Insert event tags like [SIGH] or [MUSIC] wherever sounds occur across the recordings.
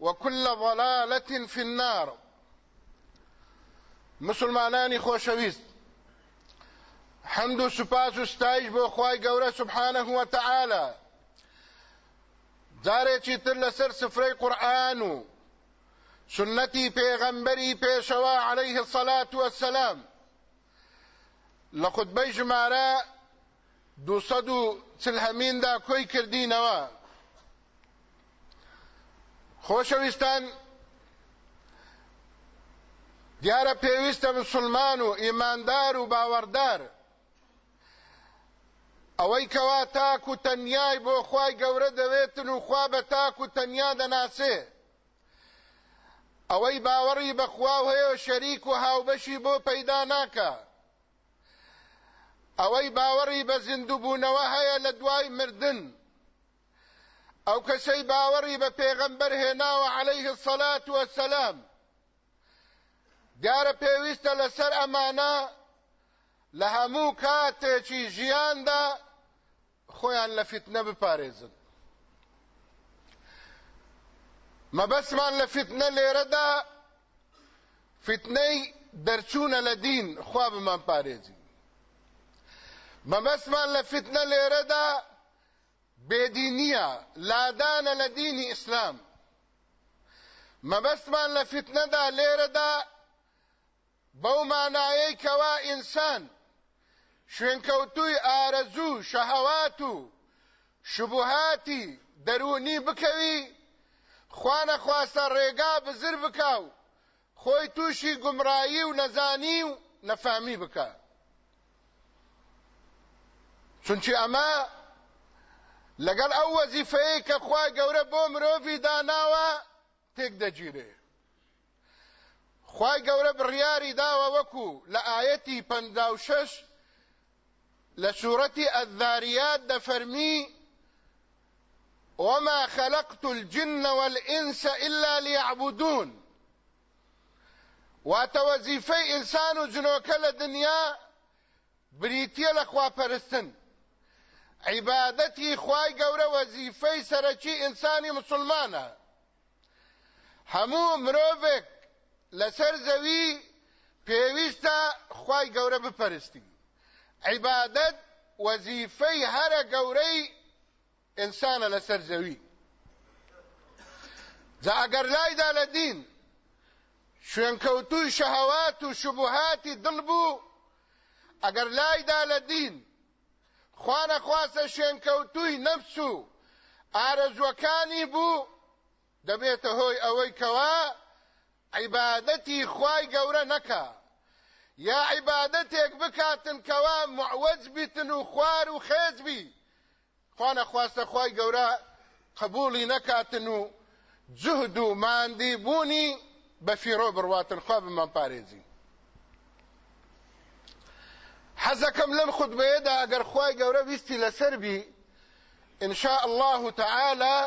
وكل ضلالة في النار. مسلمانانی خۆشەویست حمد و سوپاس و ستایش بۆ خی گەورە سبحانه وتعالى جارێکی تر لەسەر سفرەی قورآن و سنەتی پێغەمبەری عليه الصلاة والسلام لە خودبەی ژمارە دووسەد و چلهەمیندا کۆی کردینەوە. خۆشەویستان. دیارە پێویستە مسلمان و ئیماندار و باوەڕدار. ئەوەی کەوا تاک و تەنیای بۆ خوای گەورە دەوێتن و خوا بە تاک و تەنیا دەناسێ. ئەوەی باوەڕی بەخوا هەیە شەریک و هاوبەشی بۆ پەیدا ناکە. ئەوەی باوەڕی بە زیندووبوونەوە هەیە لە دوای مردن. ئەو کەسەی باوەڕی بە پێغەمبەر هێناوە عەلەیه السەلات وەسەلام دیارە پێویستە لەسەر ئەمانە لە هەموو کاتێکی ژیاندا خۆیان لە فتنە بپارێزن مەبەسمان لە فتنە لێرەدا فتنەی دەرچوونە لە دین خوا بمان پارێزی مەبەسمان لە فتنە لێرەدا بێدینیە لادانە لە دینی ئیسلام. مەبەستمان لە فتنەدا لێرەدا بەو مانایەی کەوا ئینسان. شوێنکەوتووی ئارەزوو شەهەوات و شبوهاتی دەرونی بکەوی خوانە خواستە ڕێگا بزر بکاو خۆی تووشی گومڕایی و نەزانی و نەفامی بکە چونچی ئەمە لەگەڵ ئەو وەزیفەیە کە خوا گەورە بۆ مرۆڤی داناوە تێک دەگیرێ. خوای گەورە بڕیاری داوە وەکو لە ئاەتی و شەش لە سوورەتی ئەذاریات دەفەرمی وما خلقت الجن والإنس إلا ليعبدون. واتە وەزیفەی ئینسان و جنۆکە لە دنیا عیبادەتی خوای گەورە وەزیفەی سەرەکی ئینسانی مسلمانە. هەموو مرۆڤێک لەسەر زەوی پێویستە خی گەورە بپەرستی. عیبادەت وەزیفەی هەرە گەورەی ئینسانە لەسەر زەوی. جا ئەگەر لایدا لە دین شوێنکەوتوی شەهەوات و شبهاتی دڵ بوو ئەگەر لایدا لە خوانە خواسە شوێنکەوتوی نەفس و ئارەزوەکانی بوو. دەبێتە هۆی ئەوەی کەوا عیبادەتی خوای گەورە نەکا. یا عیبادەتێک بکاتن کەوا معوەج بیتن و خوار و خێز بی. خوانە خواستە خوای گەورە قبولی نەکاتن و جهد و ماندی بوونی بە فیرۆ بڕواتن خوا بمان پارێزی. حەزەکەم لەم خودبەیەدا ئەگەر خوای گەورە ویستی إن شاء الله تعالى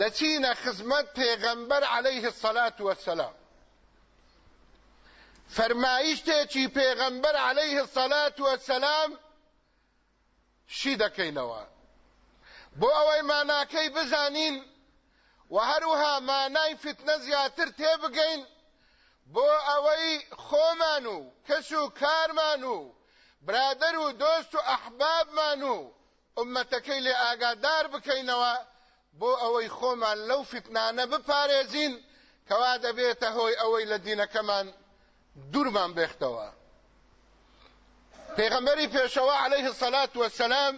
دچینە خزمەت پێغەمبەر عليه الصلاة والسلام. فەرمایشتێکی پێغەمبەر عليه الصلاة والسلام شی دەکەینەوە بۆ ئەوەی ماناکەی بزانین و هەروها مانای فتنە زیاتر تێبگەین بۆ ئەوەی خۆمان و کەس و کارمان و برادەر و دۆست و ئەحبابمان و ئومەتەکەی لێ ئاگادار بکەینەوە بۆ ئەوەی خۆمان لەو فتنانە بپارێزین کەوا دەبێتە هۆی ئەوەی لە دینەکەمان دوورمان بێختەوە. پێغەمبەری پێشەوە عليه الصلاة والسلام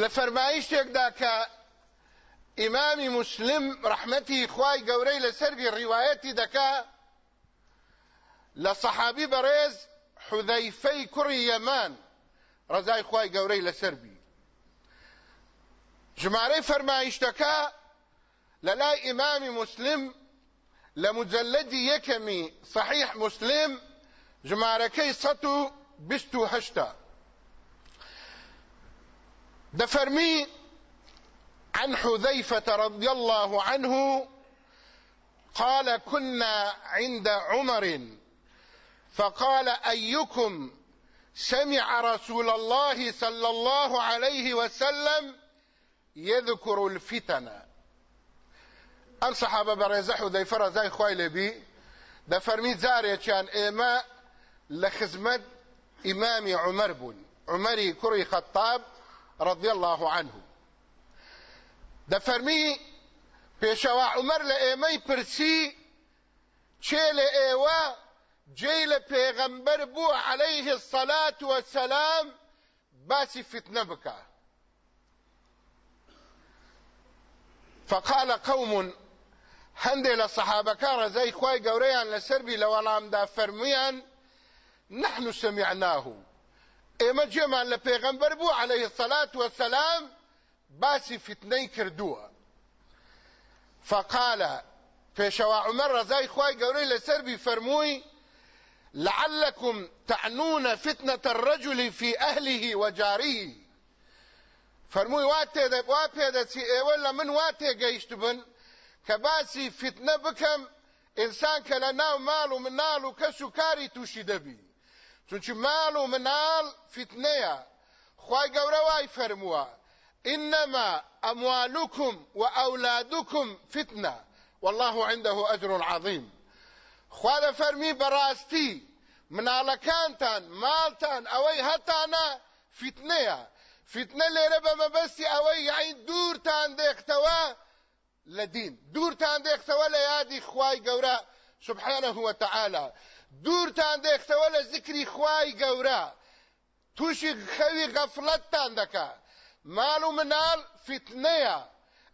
لە فەرمایشتێکدا کە ئیمامی مسلم ڕەحمەتی خوای گەورەی لەسەربی ڕیوایەتی دەکا لە سەحابی بەڕێز حوذەیفەی کوڕی یەمان ڕزای خوای گەورەی لەسەربی ژمارەی فەرمایشتەکە لە لای ئیمامی مسلم لە یەکەمی صحیح مسلم ژمارەکەی سەد و بیست و دەفەرمی عن حذيفة رضي الله عنه قال كنا عند عمر فقال أيكم سمع رسول الله صلى الله عليه وسلم يذكر الفتن ام صحابه برزه حذيفه رضای خوای لبی د فرمی زارێکیان ئێمە لە خزمەت ئیمامی عمر بوون عمەری کوڕی خەتاب رضی الله عنه. د فرمی پێشەوە عمر لە ئێمەی پرسی چێ لە ئێوە پێغەمبەر بوو عليه الصلاة والسلام باسی فتنە بکە فقال قوم هەندێ لە سەحابەکە ڕزای خوای گەورەیان لەسەربی لە وەڵامدا فەرمویان نحن سمعناه ئێمە جێمان لە پێغەمبەر عليه الصلاة والسلام باسی فتنەی کردووە. فقال پێشەوە عمر ڕزای خوای گەورەی لەسەربی فەرمووی لعلكم تعنون فتنة الرجل في أهله وجاره فرمووی وا تێدە وا پێدەچی ئێوە لە من وا تێگەیشتبن کە باسی فتنە بکەم ئینسان کە لە ناو ماڵ و مناڵ و کەس و کاری تووشی دەبی. چونچ ماڵ إنما أموالكم وأولادكم فتنة. والله عنده أجر عظيم. خوا دەفەرمی بەڕاستی مناڵەکانتان ماڵتان ئەوەی هەتانە فتنەیە فتنە لێرە بە مەبەستی ئەوەی یعی دوورتان دێختەوە لە دین دوورتان دێختەوە لە یادی خوای گەورە سبحانه وتعالى دوورتان دێختەوە لە ذکری خوای گەورە تووشی خەوی غەفڵەتتان دەکا ماڵ و مناڵ فتنەیە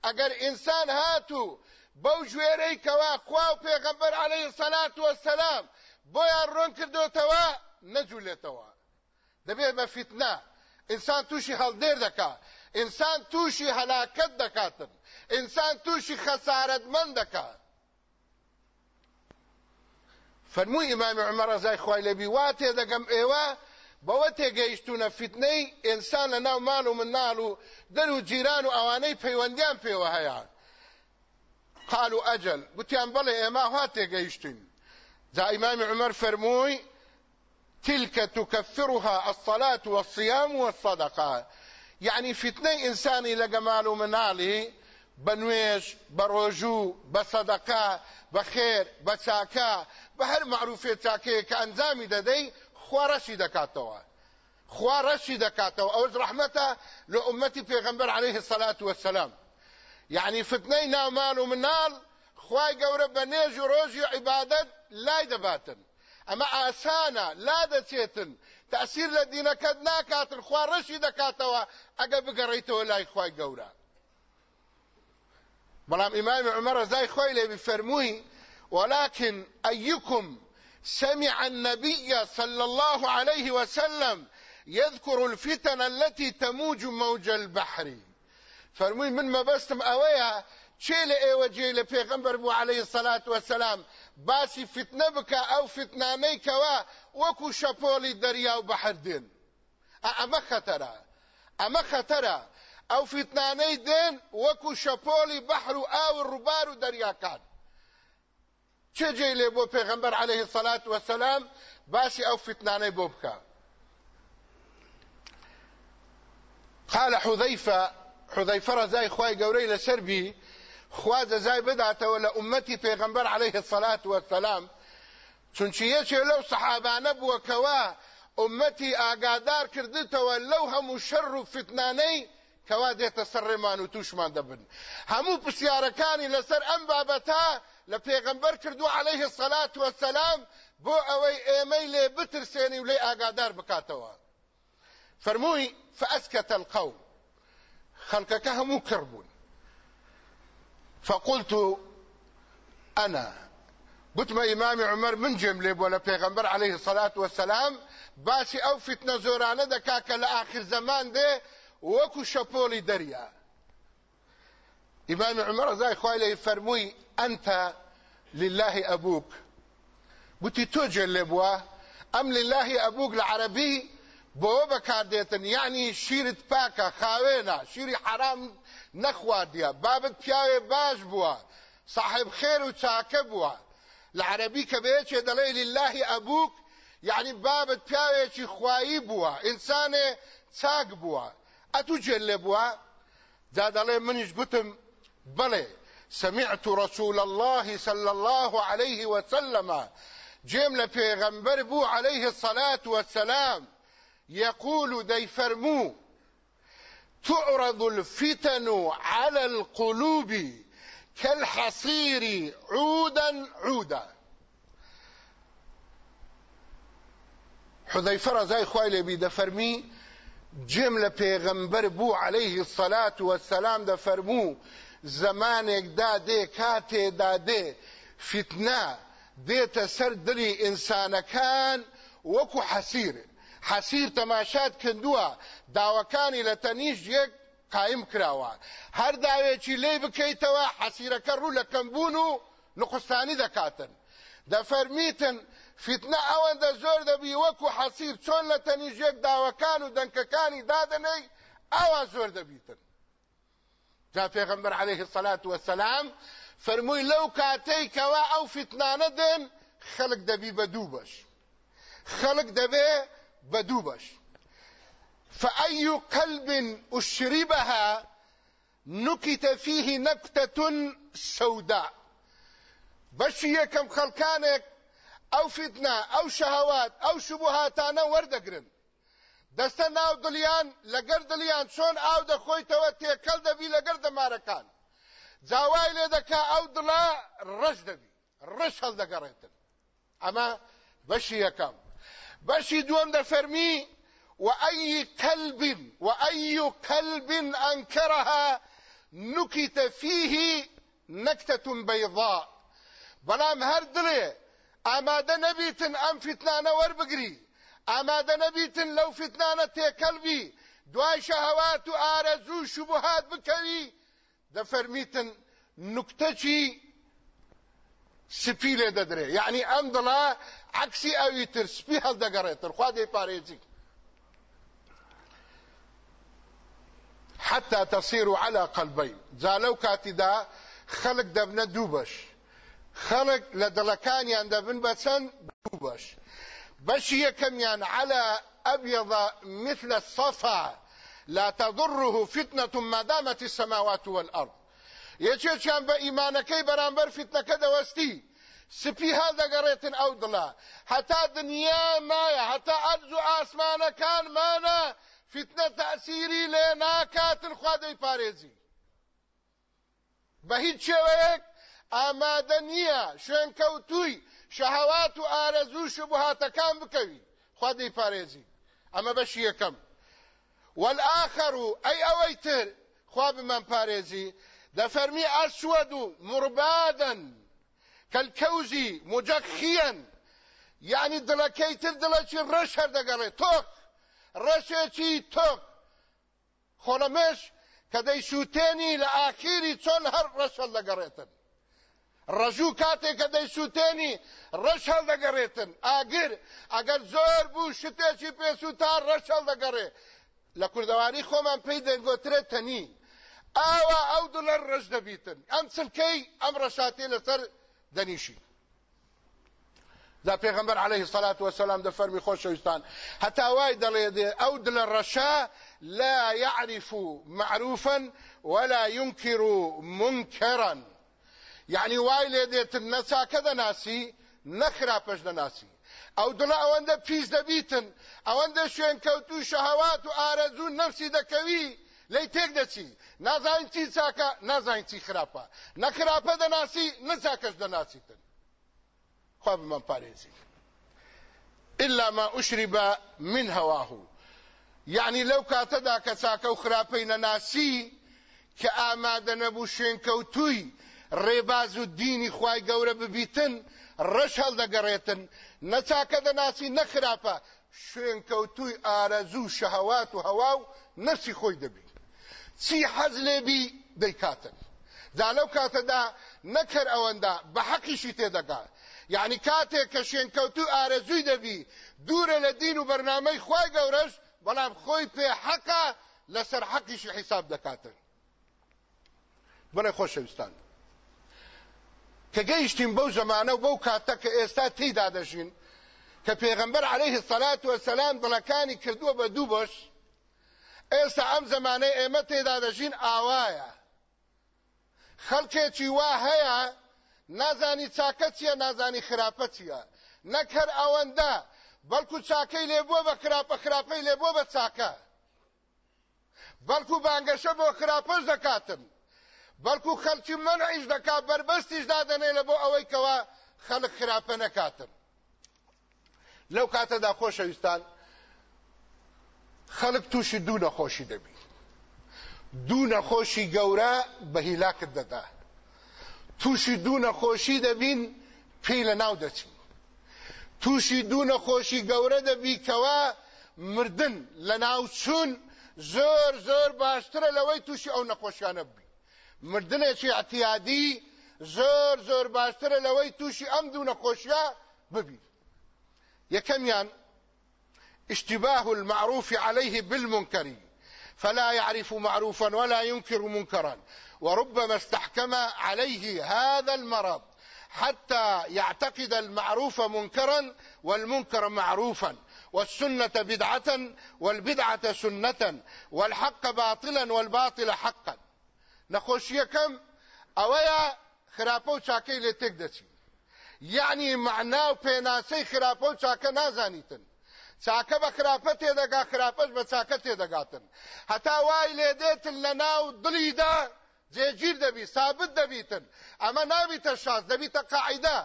ئەگەر ئینسان هاتوو بەو ژێرەی کەوا خوا و پێغەمبەر عەلەیهی سەلات وەسەلام بۆیان ڕۆن کردوتەوە نەجوولێتەوە دەبێت بە فتنە ئینسان تووشی هەڵدێر دەکا ئینسان تووشی هەلاکەت دەکاتن ئینسان تووشی خەسارەتمەند دەکات فەرمووی ئیمامی عومەر ڕەزای خوای لەبی وا تێدەگەم ئێوە بەوە تێگەیشتونە فتنەی ئینسان لە ناو ماڵ و مناڵ و دەر و جیران و ئەوانەی پەیوەندیان پێوە هەیە قالوا قلتيان بلي إما هاتي قيشتين ذا إمام عمر فرموي تلك تكفرها الصلاة والصيام والصدقة يعني فتنة إنساني لقمال منالي بە نوێژ بە ڕۆژوو بە سەدەقا بە خێر بە چاکە خوا ڕەشی دەکاتەوە خوا ڕەشی دەکاتەوە ئەوەش ڕەحمەتە لە عەلەیه السەلات وەسەلام یعنی فتنەی ناومان و مناڵ خوای گەورە بە نێژ و ڕۆژی و ئەمە ئاسانە لا دەچێتن. تأثیر لە دینەکەت ناکاتن. خوا ڕەشی دەکاتەوە ئەگە بگەڕیتەوە لای خوای گەورە. بەڵام ئیمامی عمر ڕزای خۆی لێ بفەرمووی ولكن أيكم سمع النبي صلى الله عليه وسلم يذكر الفتن التي تموج موج البحر. فرمووی من ئەوەیە چێ لە ئێوە جێ لە پێغەمبەر بوو عليه الصلاة والسلام؟ باسی فتنە بکە ئەو فتنانەی کەوا وەکو شەپۆلی دەریا و بەحر دێن. ئەمە خەتەرە. ئەمە خەتەرە. ئەو فتنانەی دێن وەکو شەپۆلی بەحر و ئاو ڕووبار و دەریاکان. چه جێ لێ بۆ پێغەمبەر عليه الصلاة والسلام باسی ئەو فتنانەی بۆ بکە. قال حذيفة حذيفة رزاي خواي قوري لسربي خوا دەزای بداتەوە لە ئومەتی پێغەمبەر عليه الصلاة والسلام چونچە یەکێ لەو سەحابانە بووەکەوە ئومەتی ئاگادار کردتەوە لەو هەموو شەڕ و فتنانەی کەوا دێتە سەر ڕێمان و تووشمان دەبن. هەموو پرسیارەکانی لەسەر ئەم بابەتا لە پێغەمبەر کردو عليه الصلاة والسلام بۆ ئەوەی ئێمەی لێ بترسێنی و لێ ئاگادار بکاتەوە. فەرمووی فأسكت القوم. خەڵکەکە هەموو کڕبوون فقلت أنا. قلت ما إمام عمر من جملي ولا پیغمبر عليه الصلاة والسلام باسي أو فتنة زورانه دكاك لآخر زمان ده وكو شپولي دريا إمام عمر زي خوالي فرموي أنت لله أبوك. قلت تو جلبوا أم لله أبوك العربي؟ بۆ بەکاردێتن یعنی شیرت پاکە خاوێنە شیری حرام نەخواردیە بابت پیاوێ باش بووە صاحب خێر و عەربی کە بەیەکێ دەڵێ لله ئەبووک یعنی بابت پیاوێکی خوایی بووە ئینسانێ چاک بووە ئەتو جێل لێ بووە جا دەڵێ منیش گوتم بڵێ سمعت رسول الله صلى الله عليه وسلم جيم لپیغمبر بو عليه الصلاة والسلام يقول دي فرمو تعرض الفتن على القلوب كالحصير عودا عودا. حذيفة رضاي خوالي بي دفرمي جملة پیغمبر بو عليه الصلاة والسلام دفرمو دا دي كاتي دا دي فتنة ديت سر دلي انسان كان وكو حسير حەسیر تەماشات کردووە. داوەکانی لە تەنیش یەک قایم کراوە. هەر داوێکی لێ بکەیتەوە حەسیرەکە ڕوو لە کەمبوون و نقستانی دەکاتن. دەفەرمیتن فتنە ئەوەندە زۆر دەبی وەکو حەسیر چۆن لە تەنیش یەک داوەکان و دەنکەکانی دادنەی ئاوا زۆر دەبیتن. جا پێغمبەر عليه الصلاة والسلام فرمووی لەو کاتەی کەوا ئەو فتنانە دێن خەڵک دەبی بە دوو بدوبش فأي قلب أشربها نكت فيه نكتة سوداء بشي كم خلقانك أو فتنة أو شهوات أو شبهاتانا وردقرن دەستە ناو دڵیان لەگەر دڵیان چۆن ئاو دەخۆیتەوە تێکەل دەبی لەگەر دەمارەکان. جاوای لێ دەکا ئەو دڵا ڕەش دەبی ڕەش هەڵدەگەڕێتن ئەمە بەشی یەکەم. بشي دوم ده فرمي وأي كلب وأي كلب أنكرها نكت فيه نكتة بيضاء بلام هر دلي ئامادە نەبیتن ئەم فتنانە وەربگری. ئامادە نەبیتن لەو فتنانە تێکەلبی. دوای شەهەوات و ئارەزوو شوبهات بکەوی دەفەرمیتن نوکتەچی سپی لێ دەدرێ. یعنی ئەم دڵا عکسی ئەوی تر سپی هەڵدەگەڕێتن خوا دەیپارێزی حتى تصير على قلبين. زالو كاتدا خلق دبنا دوبش خلق لدلكانيان دبن بسن دوبش بش يكميان على أبيض مثل الصفا. لا تضره فتنة ما دامت السماوات والأرض. یەکێکیان بە ئیمانەکەی بەرامبەر فیتنەکە دەوەستی سپی هەڵدەگەڕێتن ئەو دڵە هەتا دنیا مایە هەتا ئەرز و ئاسمانەکانمانە فتنە تەسیری لێ ناکاتن خوا دەی پارێزی بە هیچ شێوەیەک ئامادە نییە شوێنکەوتووی شەهەوات و ئارەزوو شبهاتەکان بکەوی خوا دەی پارێزی ئەمە بەشی یەکەم. والآخر أي أويتر خواب من باريزي دفرمي أسود مربادا كالكوز مجخيا يعني دلكيتر دلكي رشر دقري توك ڕەشێکی تۆک خۆڵەمێش کە دەیسووتێنی لە ئاخیری چۆن هەر ڕەش هەڵدەگەڕێتن ڕەژوو کاتێک کە دەیسووتێنی ڕەش هەڵدەگەڕێتن ئاگر ئەگەر زۆر بوو شتێکی پێسوو تا ڕەش هەڵدەگەڕێ لە کوردەواری خۆمان پێی دەنگۆترێت تەنی ئاوا ئەو دڵەر ڕەش دەبیتن ئەم چلکەی ئەم ڕەشاتێ لەسەر دەنیشی دا پیغمبر علیه الصلاة والسلام د فرمی خوشوستان حتی وای دلې أو دل الرشا لا يعرف معروفا ولا ينكر منكرا یعنی وای لێ دێتن نەچاکە دەناسی نەخراپەش دەناسی. ئەو دڵە ئەوەندە پیس دەبیتن ئەوەندە شوێن کەوتو شەهەوات و ئارەزوو نەفسی دەکەوی لی تێک دەچی. نازانین چی چاکە نازانین چی خراپە. نەخراپە دەناسی نەچاکەش دەناسیتن. خوا بمان پارێزی. إلا ما أشرب من هواه. یعنی لەو کاتەدا کە چاکە و خراپەی نەناسی کە ئامادە نەبوو شوێن کەوتووی ڕێباز و دینی خی گەورە ببیتن ڕەش هەڵدەگەڕێتن. نەچاکە دەناسی نەخراپە. شوێن کەوتوی ئارەزوو شەهوات و هەوا و نەرسی خۆی دەبی چی حەز لێبی دەیکاتن؟ دا لەو کاتەدا نەکەر ئەوەندا بە حەقیشی تێدەگات یعنی کاتێک کە شوێنکەوتو ئارەزووی دەبی دوورە لە دین و بەرنامەی خی گەورەش بەڵام خۆی پێ حەقا لەسەر حەقیشی حیساب دەکاتن. بڵێ خۆشەویستان. کە گەیشتین بەو زمانە و بەو کاتە کە ئێستا تێیدا دەژین کە پێغەمبەر عليه الصلاة والسلام دڵەکانی کردووە بە دوو بەش ئێستا ئەم زمانەی ئێمە تێدا دەژین ئاوایە. خەڵکێکی وا هەیە نازانی چاکە چییە نازانی خراپە چییە؟ نەک هەر ئەوەندە بەڵکو چاکەی لێبووە بە خراپە خراپەی لێبووە بە چاکە. بەڵکو بانگەشە بۆ خراپەش دەکاتن بەڵکو خەلکی منعیش دەکات بربەستیش دادەنێ لە بۆ ئەوەی کەوە خەڵک خراپە نەکاتن. لەو کاتەدا خۆشەویستان خەڵک تووشی دوو نەخۆشی دەبی. دوو نەخۆشی گەورە بە هیلاکت دەدا. تووشی دوو نەخۆشی دەبین پێی لە ناو دەچین. تووشی دوو نەخۆشی گەورە دەبی کەوا مردن لە ناوچوون زۆر زۆر باشترە لەوەی تووشی ئەو نەخۆشیانە بی مردنێکی اعتیادی زۆر زۆر باشترە لەوەی تووشی ئەم دوو نەخۆشیە ببی. یەکەمیان اشتباه المعروف عليه بالمنكر فلا يعرف معروفا ولا ينكر منكرا وربما استحكم عليه هذا المرض حتى يعتقد المعروف منكرا والمنكر معروفا والسنة بدعة والبدعة سنة والحق باطلا والباطل حقا. نخوشي كم اويا خرابو چاكي لتك دسي يعني معناه پێناسەی خراپە و چاکە نازانیتن. چاکە بە خراپە تێدەگا خراپەش بە چاکە تێدەگاتن. هەتا وای لێ دێتن لە ناو دڵیدا جێگیر دەبی سابت دەبیتن. ئەمە نابیتە شاز دەبیتە قاعیدا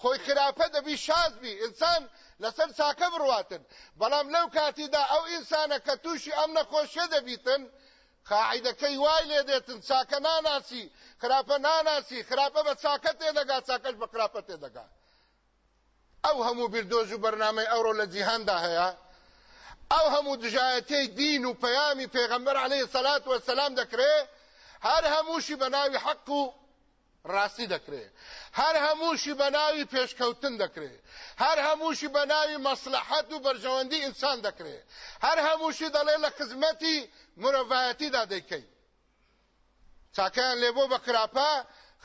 خۆی خراپە دەبی شاز بی ئینسان لەسەر چاکە بڕواتن. بەڵام لەو کاتیدا ئەو ئینسانە کە تووشی ئەم نەخۆشیە دەبیتن قاعدەکەی وای لێ دێتن چاکە ناناسی خراپە ناناسی خراپە بە چاکە تێدەگا چاکەش بە خراپە تێدەگا. ئەو هەموو بیردۆژ و بەرنامەی ئەوڕۆ لە جیهاندا هەیە. ئەو هەموو دژایەتەی دین و پەیامی پێغەمبەر عەلەیهی سەلات وەسەلام دەکرێت هەر هەمووشی بە ناوی حەق و ڕاستی دەکرێت هەر هەمووشی بە ناوی پێشکەوتن دەکرێت هەر هەمووشی بە ناوی مەسلحەت و بەرژەوەندی ئینسان دەکرێت هەر هەمووشی دەڵێ لە خزمەتی مرۆڤایەتیدا دەیکەی چاکەیان لێبوو بە خراپە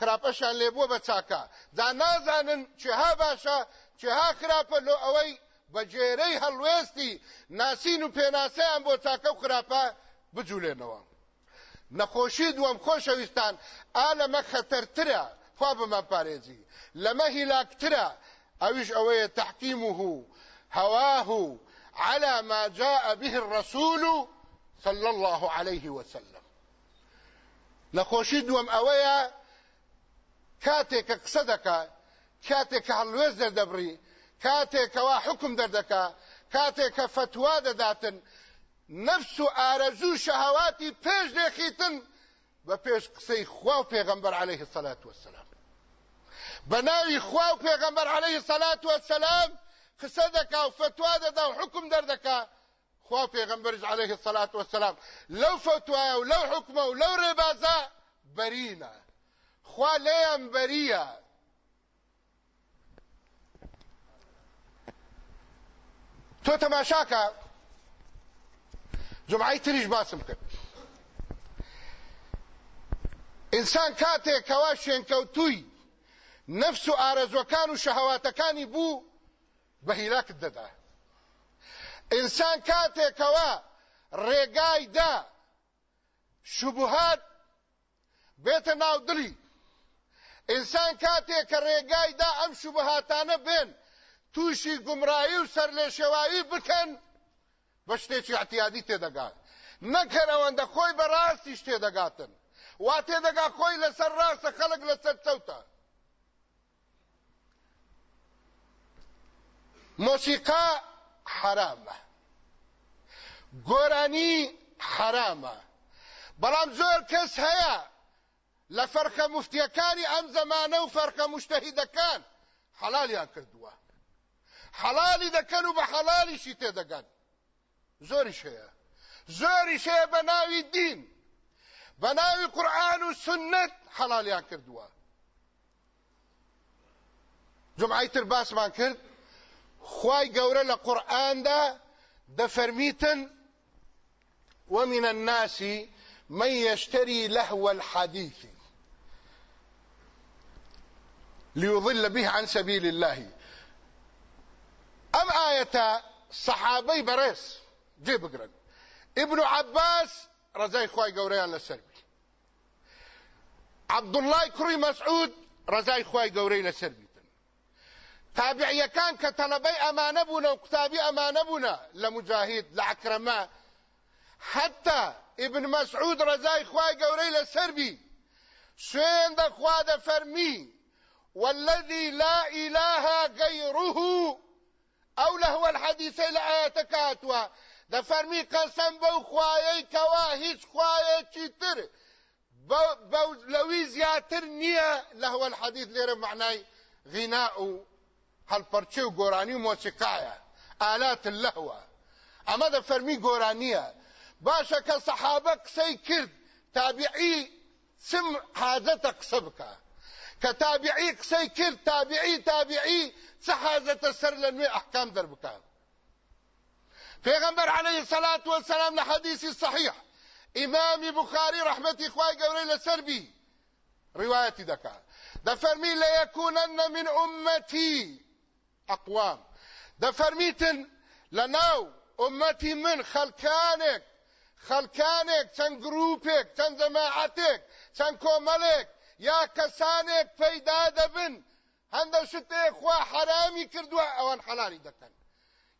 خراپەشان لێبووە بە چاکە. جا نازانن چها باشە چها خراپە لۆ ئەوەی بە جێرەی هەڵوێستی ناسین و پێناسەیان بۆ چاکە و خراپە بجوولێنەوە. نەخۆشی دووەم خۆشەویستان ئا لەمە خەتەرترە خوا بمە پارێزی لەمە هیلاکترە ئەویش ئەوەیە تحکیمه هواه على ما جاء به الرسول صلى الله عليه وسلم نەخۆشی دووەم ئەوەیە کاتێکە قسە دەکا کاتێککە هەڵوێز دەردەبڕی کاتێکەوە حکم دەردەکا کاتێککە فتوا دەداتن نفس و ئارەزوو شەهاواتی پێش دێخیتن بە پێش قسەی خوا و پێغەمبەر عليه الصلاة والسلام بە ناوی خوا و پێغەمبەر عليه الصلاة والسلام قسە دەکا و فتوا دەدا و حکم دەردەکا خوا پێغەمبەرش عليه الصلاة والسلام لەو فتوایە و لەو حکمە و لەو ڕێبازە بەرینە خوا لێیان بەریە. تۆ تەماشاکە جمعی تریش باسم کرد. ئینسان کاتێکەوە شوێنکەوتووی نفس و ئارەزوەکان و شەهەواتەکانی بوو بە هیلاکت دەدا. ئینسان کاتێکەوە ڕێگای دا شوبهات بێتە ناو دڵی. ئینسان کاتێک کە ڕێگای دا ئەم شوبهاتانە بێن تووشی گومڕایی و سەر لێ شێوایی بکەن. بە شتێکی احتیادی تێدەگات. نەکەن ئەوەندە خۆی بە ڕاستیش تێدەگاتن وا تێدەگا خۆی لەسەر ڕاستە خەڵک لەسەر چەوتە. مۆسیقا حرامە. گۆرانی حرامە. بەڵام زۆر کەس هەیە لە فەرقە مفتیەکانی ئەم زەمانە و فەرقە مشتەهیدەکان حەلالیان کردووە. حەلالی دەکەن و بە حەلالیشی تێدەگەن. زۆریش هەیە زۆریش هەیە بە ناوی دین. بە ناوی قورآن و سنت حەلالیان کردووە. جمعی تر باسمان کرد لە قورئاندا دەفەرمیتن ومن الناس من يشتري لهو الحديث ليضل به عن سبيل الله. ام آية صحابي بريس جي بقرن ابن عباس رزاي خواي قوريان لسربي عبد الله كري مسعود رزاي خواي قوري لسربي تابعية كان أمانة بنا وكتابي بنا لمجاهد لعكرماء حتى ابن مسعود رزاي خواي لسربي سوين دا خوا دا فرمي والذي لا إله غيره. أو لهو الحديث لآيات كاتوا دا فرمي قسم بو خوايي كوا هيش خوايي چيتر بو لوي زياتر نية لهو الحديث ليرى معناي غناء هەڵپەرچێ و گۆرانی و مۆسیقایە ئالات اللەهوە ئەمە دە فەرمی گۆرانیە. باشە کە سەحابە کرد تابعی سم حاجەتە قسە بکە؟ کە تابعی قسەی کرد تابعی تابعی چه حاجەتە سەر لە نوێ پێغەمبەر عليه الصلاة والسلام لە حەدیثی صحیح. ئیمامی بخاری ڕەحمەتی خوای گەورەی لەسەر بی. ڕواەتی دەکا. دەفەرمی لەیەکونەن من ئومەتی ئەقوام دەفەرمیتن لە ناو ئومەتی من خەلکانێک خەلکانێک چەند گروپێک چەند جەماعەتێک چەند کۆمەڵێک یا کەسانێک پەیدا دەبن. هەندە شتێک خوا حرامی کردووە ئەوان حەلالی دەکەن.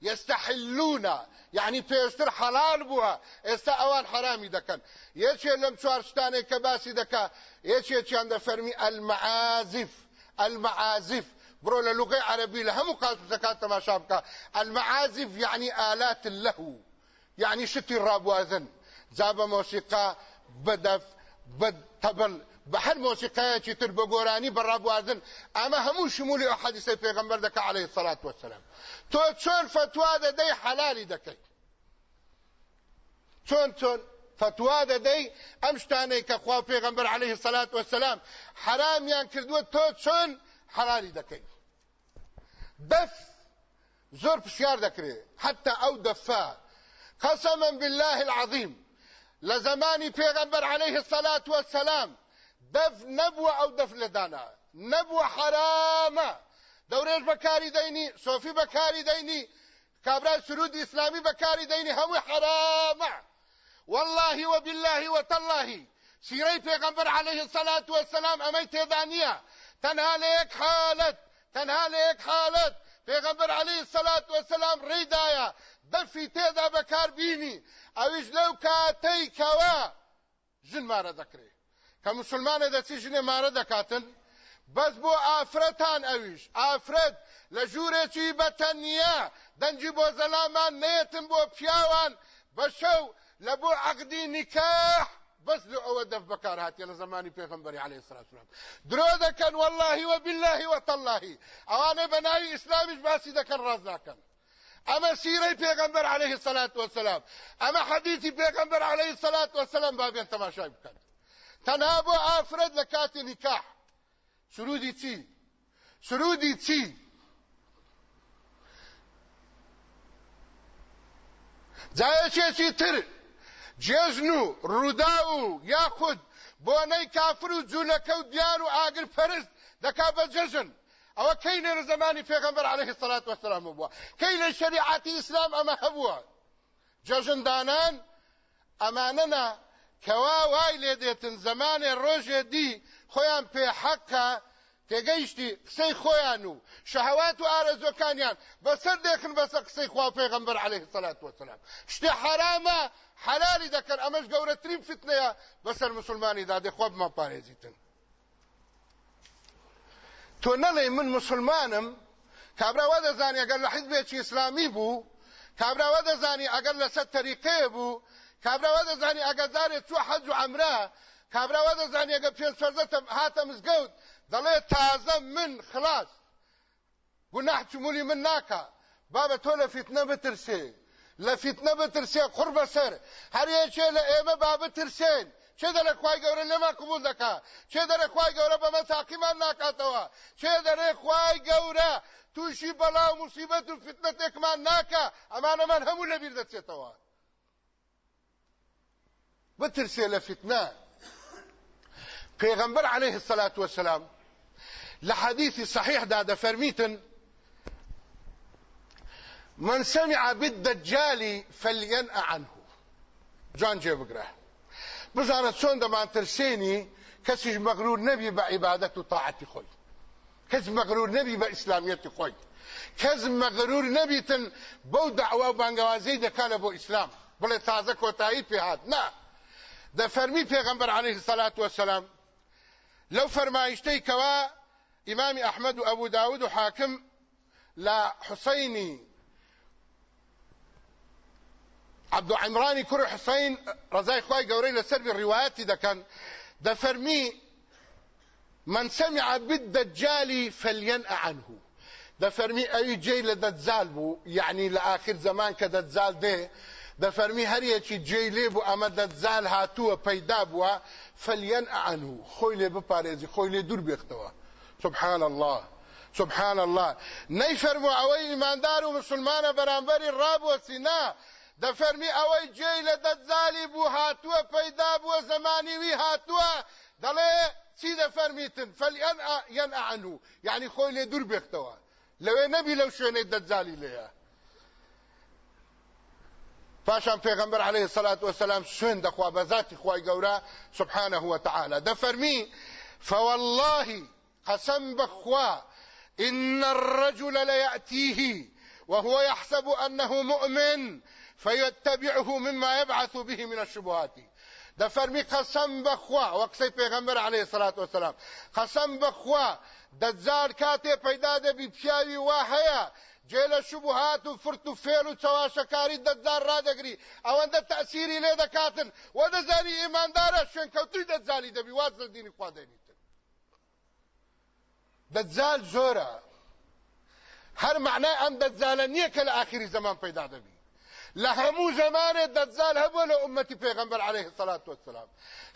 يستحلون. يعني پێشتر حلال بووە. ئێستا ئەوان حرامی دەکەن. یەکێ لەم چوار شتانێک کە باسی دەکا یەکێکیان دەفەرمی المعازف. المعازف. برو للغة عربية لهم زكاة ما شابك المعازف يعني آلات اللهو يعني شتي الرابوازن زاب موسيقى بدف بد بحر موسيقى تر بقوراني بالرابوازن اما همو شمولي احاديث پیغمبر دك عليه الصلاة والسلام تو چون فتوى ده دي حلالي دكي چون چون فتوى ده دي امشتاني كخوا پیغمبر عليه الصلاة والسلام حرام يان كردوه تو چون حلالي دكي دف زۆر پشیار دەکرێت حتى ئەو قسما بالله العظيم لە زمانی پێغەمبەر عليه الصلاة والسلام دەف نەبووە ئەو دەف لەدانا نەبووە حرامە دەورێژ بەکاری دەینی سۆفی بەکاری دەینی کابرای سرود ئیسلامی بەکاری دەینی هەمووی حرامە والله وبالله وتالله. سیرەی پێغەمبەر عليه الصلاة والسلام نییە تەنها لە یەک حالت تەنها لە یەک حالت پێغەمبەر عليه الصلاة والسلام ڕێدایە دەفی تێدا بەکار بینی ئەویش لەو کاتەی کەوە ژن مارە دەکرێت کە مسلمانە دەچی ژنێ مارە دەکاتن بەس بۆ ئافرەتان ئەویش. ئافرەت لە ژوورێکی بەتەنیە دەنجی بۆ زەلامان نێتم بۆ پیاوان. بە شەو بس لو ئەوە دەف بەکار هاتیە لە زمانی پێغمبەری عليه الصلاة والسلام درۆ دەکەن والله وبالله وتالله ناوی ئیسلامیش باسی دەکەن ڕاز ناکەن. ئەمە سیرەی پێغمبەر عليه الصلاة والسلام ئەمە حەدیثی پێغمبەر عليه الصلاة والسلام بابێن تەماشای بکەن. تەنها بۆ ئافرەت لە کاتی نکاح سرودی چی؟ سرودی چی جایەکێکی تر؟ جێژن و ڕوودا و یاخود بۆنەی کافر و جوولەکە و دیار و ئاگر پەرست دەکا بە جەژن ئەوە عەلەیهی سەلات وەسەلام بووە کەی لە شەریعەتی ئیسلام ئەمە هەبووە جەژندانان ئەمانەنا کەوا وای لێ دێتن زمانێ ڕۆژێ دی خۆیان پێ حەقە تێگەیشتی قسەی خۆیان و شەهوات و ئارەزۆکانیان بەسەر دێخن بەسەر قسەی خوا پێغەمبەر عەلەیهی سەلات وەسەلام. شتێ حرامە حلالی دەکەن ئەمەش گەورەترین فتنەیە بەسەر مسلمانی دادێ خۆ بمان پارێزیتن تۆ نەڵێ من مسلمانم کابراوا دەزانی ئەگەر لە حیزبێکی ئیسلامی بوو کابراوا دەزانی ئەگەر لەسەر تەریقەیە بوو کابراوا دەزانی ئەگەردارێت چوە حەج و عەمرە. کابراوا دەزانی ئەگە فەرزە هاتە مزگەوت. دەڵێ تازە من خلاص. گوناح چمولی من ناکە. بابە تۆ لە فیتنە بترسێ. لە فیتنە بترسێ قڕ بەسەر هەر یەکێ لە ئێمە با بترسێن. چێ دەرە خوای گەورە لێمان قبول دەکا؟ چێ دەرە خوای گەورە بەمە تاقیمان ناکاتەوە؟ چێ دەرێ خوای گەورە؟ تووشی بەڵا و موسیبەت و فتنەتێکمان ناکە ئەمانەمان هەموو لەبیر دەچێتەوە. بترسێ لە فتنە پێغەمبەر عليه الصلاة والسلام لە حەدیثی صحیحدا دەفەرمیتن من سمع بالدجال فلينأ عنه. جان جێ بگرە بزانە چۆن دەمانترسێنی کەسیش مەغرور نەبی بە عیبادەت و تاعەتی خۆی کەس مەغرور نەبی بە ئیسلامیەتی خۆی کەس مەغرور نەبیتن بەو دعوا و بانگەوازەی دەکا لە بۆ ئیسلام بڵێ تازە کۆتایی پێهات نا دەفەرمی پێغەمبەر عليه الصلاة والسلام. لەو فەرمایشتەی کەوا ئیمامی ئەحمەد و ئەبوو داود و حاکم لە حوسەینی عبد عمرانی کوڕ حسین ڕزای خوای گەورەی لەسەر ڕواەتی دەکەن. دەفەرمی من سمع بالدجال فلينأ عنه ئەوی جێی لە دەجال بوو یعنی لە آخر زمان کە دەجال دێ دەفەرمی هەریەکی جێی لێ بوو ئەمە دەجال هاتووە پەیدا بووە فلينأ عنه خۆی لێ بپارێزی خۆی لێ دوور بێختەوە سبحان الله سبحان الله نەیفەرمو ئەوەی ئیماندار و مسلمانە بەرامبەری ڕابوەسی نا دەفەرمی ئەوەی جێی لە دەجالی بوو هاتووە پەیدا بووە زمانی وی هاتووە دەڵێ چی دەفەرمیتن فەلیەن یەن ئەعنو یعنی خۆی لێ دوور بێختەوە لەوێ نەبی لەو شوێنەی دەجالی لێیە پاشان پێغمبەر عليه الصلاة والسلام سوێن دەخوا بە ذاتی خوای گەورە سبحانه وتعالى دەفەرمی فوالله قسم بخوا إن الرجل ليأتيه وهو يحسب أنه مؤمن فيتبعه مما يبعث به من الشبهات. ده فرمي قسم بخوا وقسي پیغمبر عليه الصلاة والسلام قسم بخوا دجال كاتي پیدا ده بي پیاوی جيل شبهات و فرت و فعل و چواشکاری دجال را دگری اوانده تأثیری لی دکاتن و دزاری ایماندار شن کوتوی دجالی ده بی واز دینی خواه دینیتن دجال زوره هر ام دجال نیه که لآخری زمان لە هەموو زمانێ دەجال هەبوو لە ئومەتی پێغەمبەر عليه الصلاة والسلام.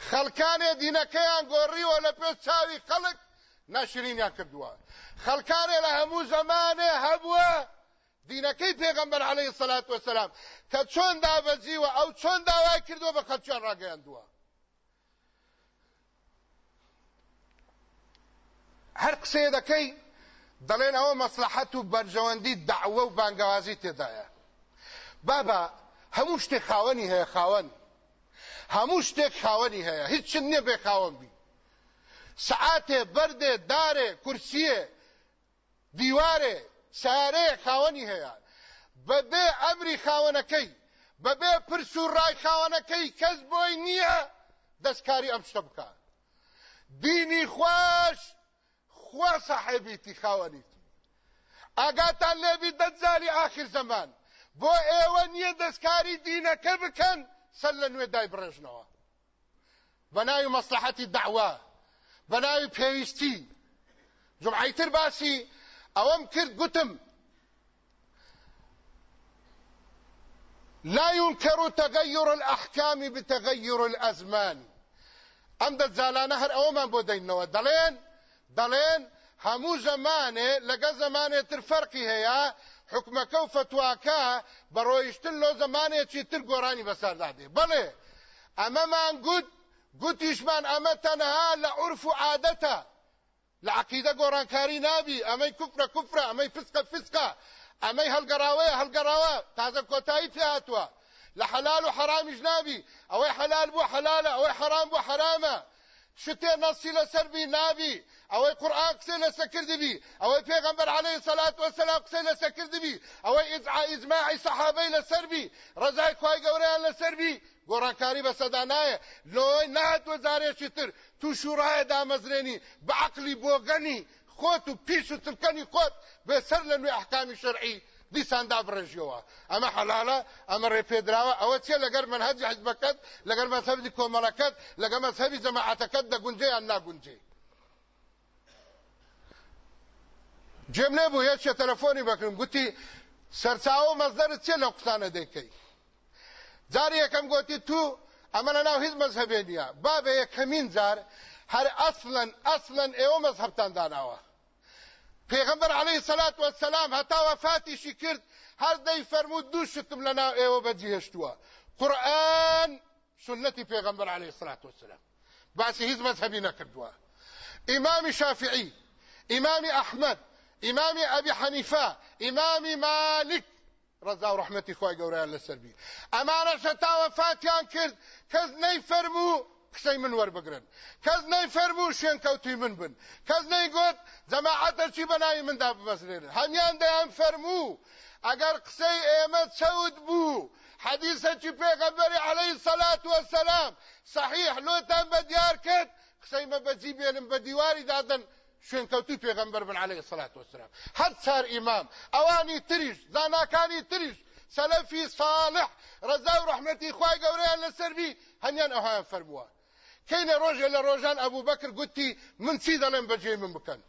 خەڵکانێ دینەکەیان گۆڕیوە لە پێش چاوی خەڵک ناشرینیان کردووە. خەڵکانێ لە هەموو زمانێ هەبووە دینەکەی پێغەمبەر عليه الصلاة والسلام کە چۆن دابەجیوە ئەو چۆن داوای کردووە بە خەڵکیان ڕاگەیاندووە. هەر قسەیە دەکەی دەڵێن ئەوە مەسلحەت و بەرژەوەندی دعوە و بانگەوازی تێدایە. بابا هەموو شتێک خاوەنی هەیە خاوەن. هەموو شتێک خاوەنی هەیە هیچ چ نییە بێ خاوەن بی سعاتێ بەردێ دارێ کورسیە دیوارێ سارەیە خاوەنی هەیە بەبێ ئەمری خاوەنەکەی بەبێ پرس و ڕای خاوەنەکەی کەس بۆی نییە دەستکاری ئەم شتە بکە دینی خوۆش خوا ساحێبیتی خاوەنیتی ئاگاتان لێبی دەجاری آخر زەمان بۆ ئێوە نییە دەستکاری دینەکە بکەن سەر لە نوێ دای بڕێژنەوە بەناوی مەسلحەتی داوا بەناوی پێویستی. جمعیتر باسی ئەوەم کرد گوتم لا ينكر تغير الأحكام بتغير الأزمان. ئەم دەجالانە هەر ئەوەمان بۆ دەینەوە. دەڵێن دەڵێن هەموو زمانێ لەگە زمانێتر فەرقی هەیە حکومەکە و فتوواکە بە ڕۆیشتن لۆ زمانێکی تر گۆرانی بەسەردادێ. بڵێ ئەمەمان گوت گوتیشمان ئەمە تەنەها لە عرف و عادەتە لە عقیدە گۆڕانکاری نابی ئەمەی کوفرە کوفرە ئەمەی فسکە فسکە ئەمەی هەلگەڕاوەیە هەلگەڕاوە تازە کۆتایی پێهاتوە لە حەلال و حرامیش نابی ئەوەی حەلال بووە حەلالە ئەوەی حرام بووە حرامە شتێ نەسی لەسەربی نابی ئەوەی قورآن قسەی لەسە کردبی ئەوەی پێغەمبەر عەلەیهی سەلات وەسەلام قسەی لەسە کردبی ئەوەی ئیجماعی سەحابەی خوای گەورەیان لەسەربی گۆڕانکاری بەسەدا نایە لۆی نهاتوە جارێکی تر تو شوڕایە دامەزرێنی بە عەقلی بۆگەنی خۆت و پیش و تلکەنی خۆت بێسەر لە نوێ ئەحکامی شەرعی دیسان دابڕێژیەوە ئەمە حەلالە ئەمە ڕێپێدراوە. ئەوە چێ لەگەر منهەجی حیزبەکەت لەگەر مەذهبی کۆمەڵەکەت لەگەر مەذهبی جەماعەتەکەت دەگونجێ یان ناگونجێ جێم لێبوو یەکێ تەلەفۆنی بکرم گوتی سەرچاوە مەزدەرت چێ لەو قسانە دەیکەی؟ جاری یەکەم گوتی تو ئەمە لە ناو هیچ مەزهبێ نییە. با بە یەکەمین جار هەر ئەسڵەن ئەسڵەن ئێوە مەزهبتان داناوە. پێغمبەر عليه الصلاة والسلام هەتا وفاتیشی کرد هەر دەی فەرموو دوو شتم لە ناو ئێوە بەجێهێشتووە قورئان سنەتی پێغمبەر عليه الصلاة والسلام باسی هیچ مەزهبی نەکردووە. ئیمامی شافعی ئیمامی ئەحمەد ئیمامی ئەبی حەنیفە ئیمامی مالک ڕزا و ڕحمەتی خۆی گەورەیان لەسەر بی ئەمانە شەتا وەفاتیان کرد کەس نەیفەرموو قسەی من وەربگرن. کەس نەی فەرموو شوێن کەوتی من بن. کەس نەیگوت جەماعەتەرچی بەناوی مندا ببەسرێنن هەمیان دەیان فەرموو. ئەگەر قسەی ئێمە چەوت بوو حەدیثەکی پێغەمبەری عەلەیهی سەلات وەسەلام صحیح لۆتان بە دیار کرد قسەی مە بەجی بێنم بە دیواری دادن شوێن کەوتی پێغەمبەر بن عەلەیهی سەلات وەسەلام هەر چار ئیمام ئەوانی تریش زاناکانی تریش سەلەفی صالح ڕەزا و ڕەحمەتی خوای گەورەیان بی هەمیان ئەوهایان فەرمووە کەینە ڕۆژێ لە ڕۆژان ئەبوو بەکر گوتی من چی دەڵێن بەجێ من بکەن؟